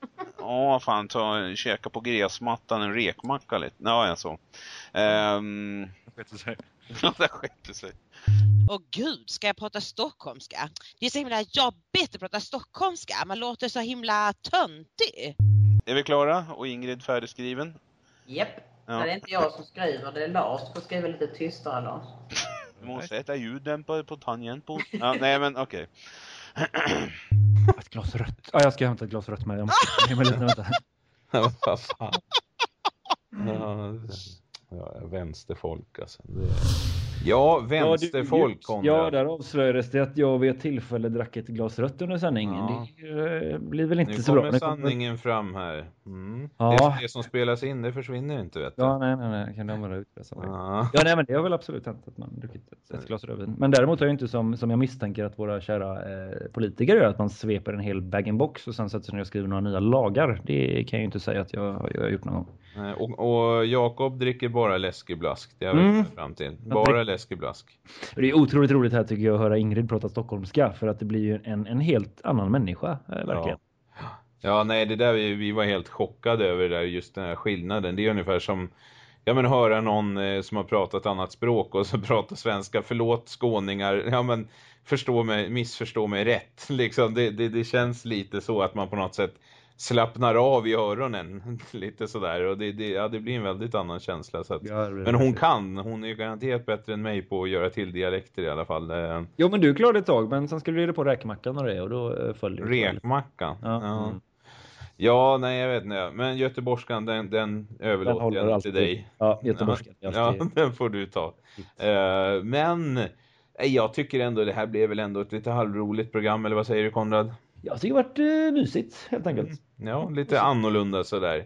Ja fan ta käka på gräsmattan en rekmacka lite. Ja, jag så. Ehm, Det sket sig. Ja, det skete sig. Åh gud, ska jag prata stockholmska? Det är så himla jobbigt att prata stockholmska. Man låter så himla töntig. Är vi klara? Och Ingrid färdigskriven? Japp. Ja. Det är inte jag som skriver, det är Lars. Du får skriva lite tystare Lars. Du måste sätta ljuddämpare på tangentbord. Ja, nej men okej. Ett glas rött. Ja, jag ska hämta ett glas rött med. Jag måste med lite vänta. Ja, vad fan. Ja, ja, vänsterfolk alltså. Det... Ja, vänsterfolk Ja, Konrad. där avslöjades det att jag vid ett tillfälle drack ett glas rött under sändningen. Ja. Det eh, blir väl inte Nu så bra. Det kommer- sanningen fram här. Mm. Ja. Det, det som spelas in, det försvinner inte vet du. Ja, nej, nej, nej. Kan de vara utpressade? Ja. Ja, nej, men det har väl absolut hänt att man druckit ett, ett glas rödvin. Men däremot är det inte som, som jag misstänker att våra kära eh, politiker gör, att man sveper en hel bag-in-box och sen sätter sig ner och skriver några nya lagar. Det kan jag ju inte säga att jag, jag har gjort någon gång. Och, och Jakob dricker bara läskeblask. Det har vi Mm. fram till. Bara Och Det är otroligt roligt här tycker jag att höra Ingrid prata stockholmska för att det blir ju en, en helt annan människa, eh, verkligen. Ja, nej, det där vi, vi var helt chockade över det där, just den här skillnaden. Det är ungefär som Ja men höra någon eh, som har pratat annat språk och så pratar svenska. Förlåt skåningar. Ja men förstå mig, missförstå mig rätt. Liksom, det, det, det känns lite så att man på något sätt slappnar av i öronen. lite sådär. Och det, det, ja, det blir en väldigt annan känsla. Så att, Ja, men hon kan. Hon är ju garanterat bättre än mig på att göra till dialekter i alla fall. Eh, Jo men du klarade ett tag men sen skulle du dig på räkmackan och det och då eh, föll det. Rekmacka. Ja. Ja. Mm. Ja, nej jag vet inte. Men göteborgskan den, den överlåter håller jag alltid. till dig. Ja, göteborgskan Ja, den får du ta. Eh, men jag tycker ändå det här blev väl ändå ett lite halvroligt program, eller vad säger du Konrad? Jag tycker det har varit eh, mysigt helt enkelt. Ja, lite annorlunda sådär.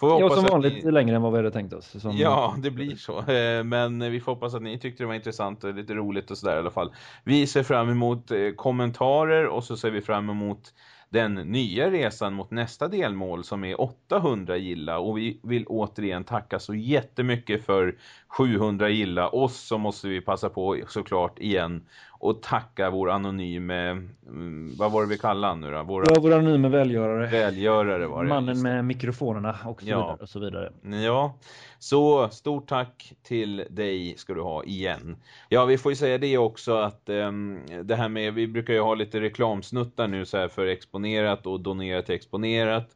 Får vi Ja, som vanligt ni- längre än vad vi hade tänkt oss. Som... Ja, det blir så. Eh, Men vi får hoppas att ni tyckte det var intressant och lite roligt och sådär i alla fall. Vi ser fram emot eh, kommentarer och så ser vi fram emot den nya resan mot nästa delmål som är 800 gilla och vi vill återigen tacka så jättemycket för 700 gilla. Och så måste vi passa på såklart igen och tacka vår anonyme, mm, vad var det vi kallade han nu då? Våra Ja, vår anonyma välgörare. välgörare var det. Mannen med mikrofonerna och så Ja. vidare. Och så vidare. Ja, så stort tack till dig ska du ha igen. Ja, vi får ju säga det också att ehm, det här med, vi brukar ju ha lite reklamsnuttar nu så här för exponerat och donera till exponerat.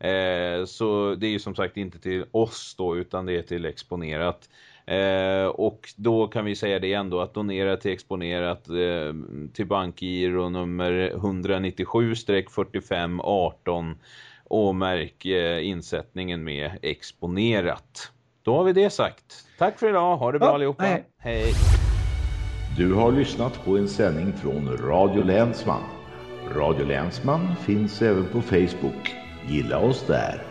Eh, så det är ju som sagt inte till oss då utan det är till exponerat. Eh, och då kan vi säga det ändå att donera till exponerat eh, till bankgiro nummer 197-4518 och märk eh, insättningen med exponerat. Då har vi det sagt. Tack för idag, ha det bra Ja, allihopa. hej. hej. Du har lyssnat på en sändning från Radio Länsman. Radio Länsman finns även på Facebook. Gilla oss där.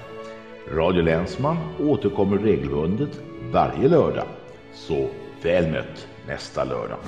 Radio Länsman återkommer regelbundet varje lördag. Så väl mött nästa lördag.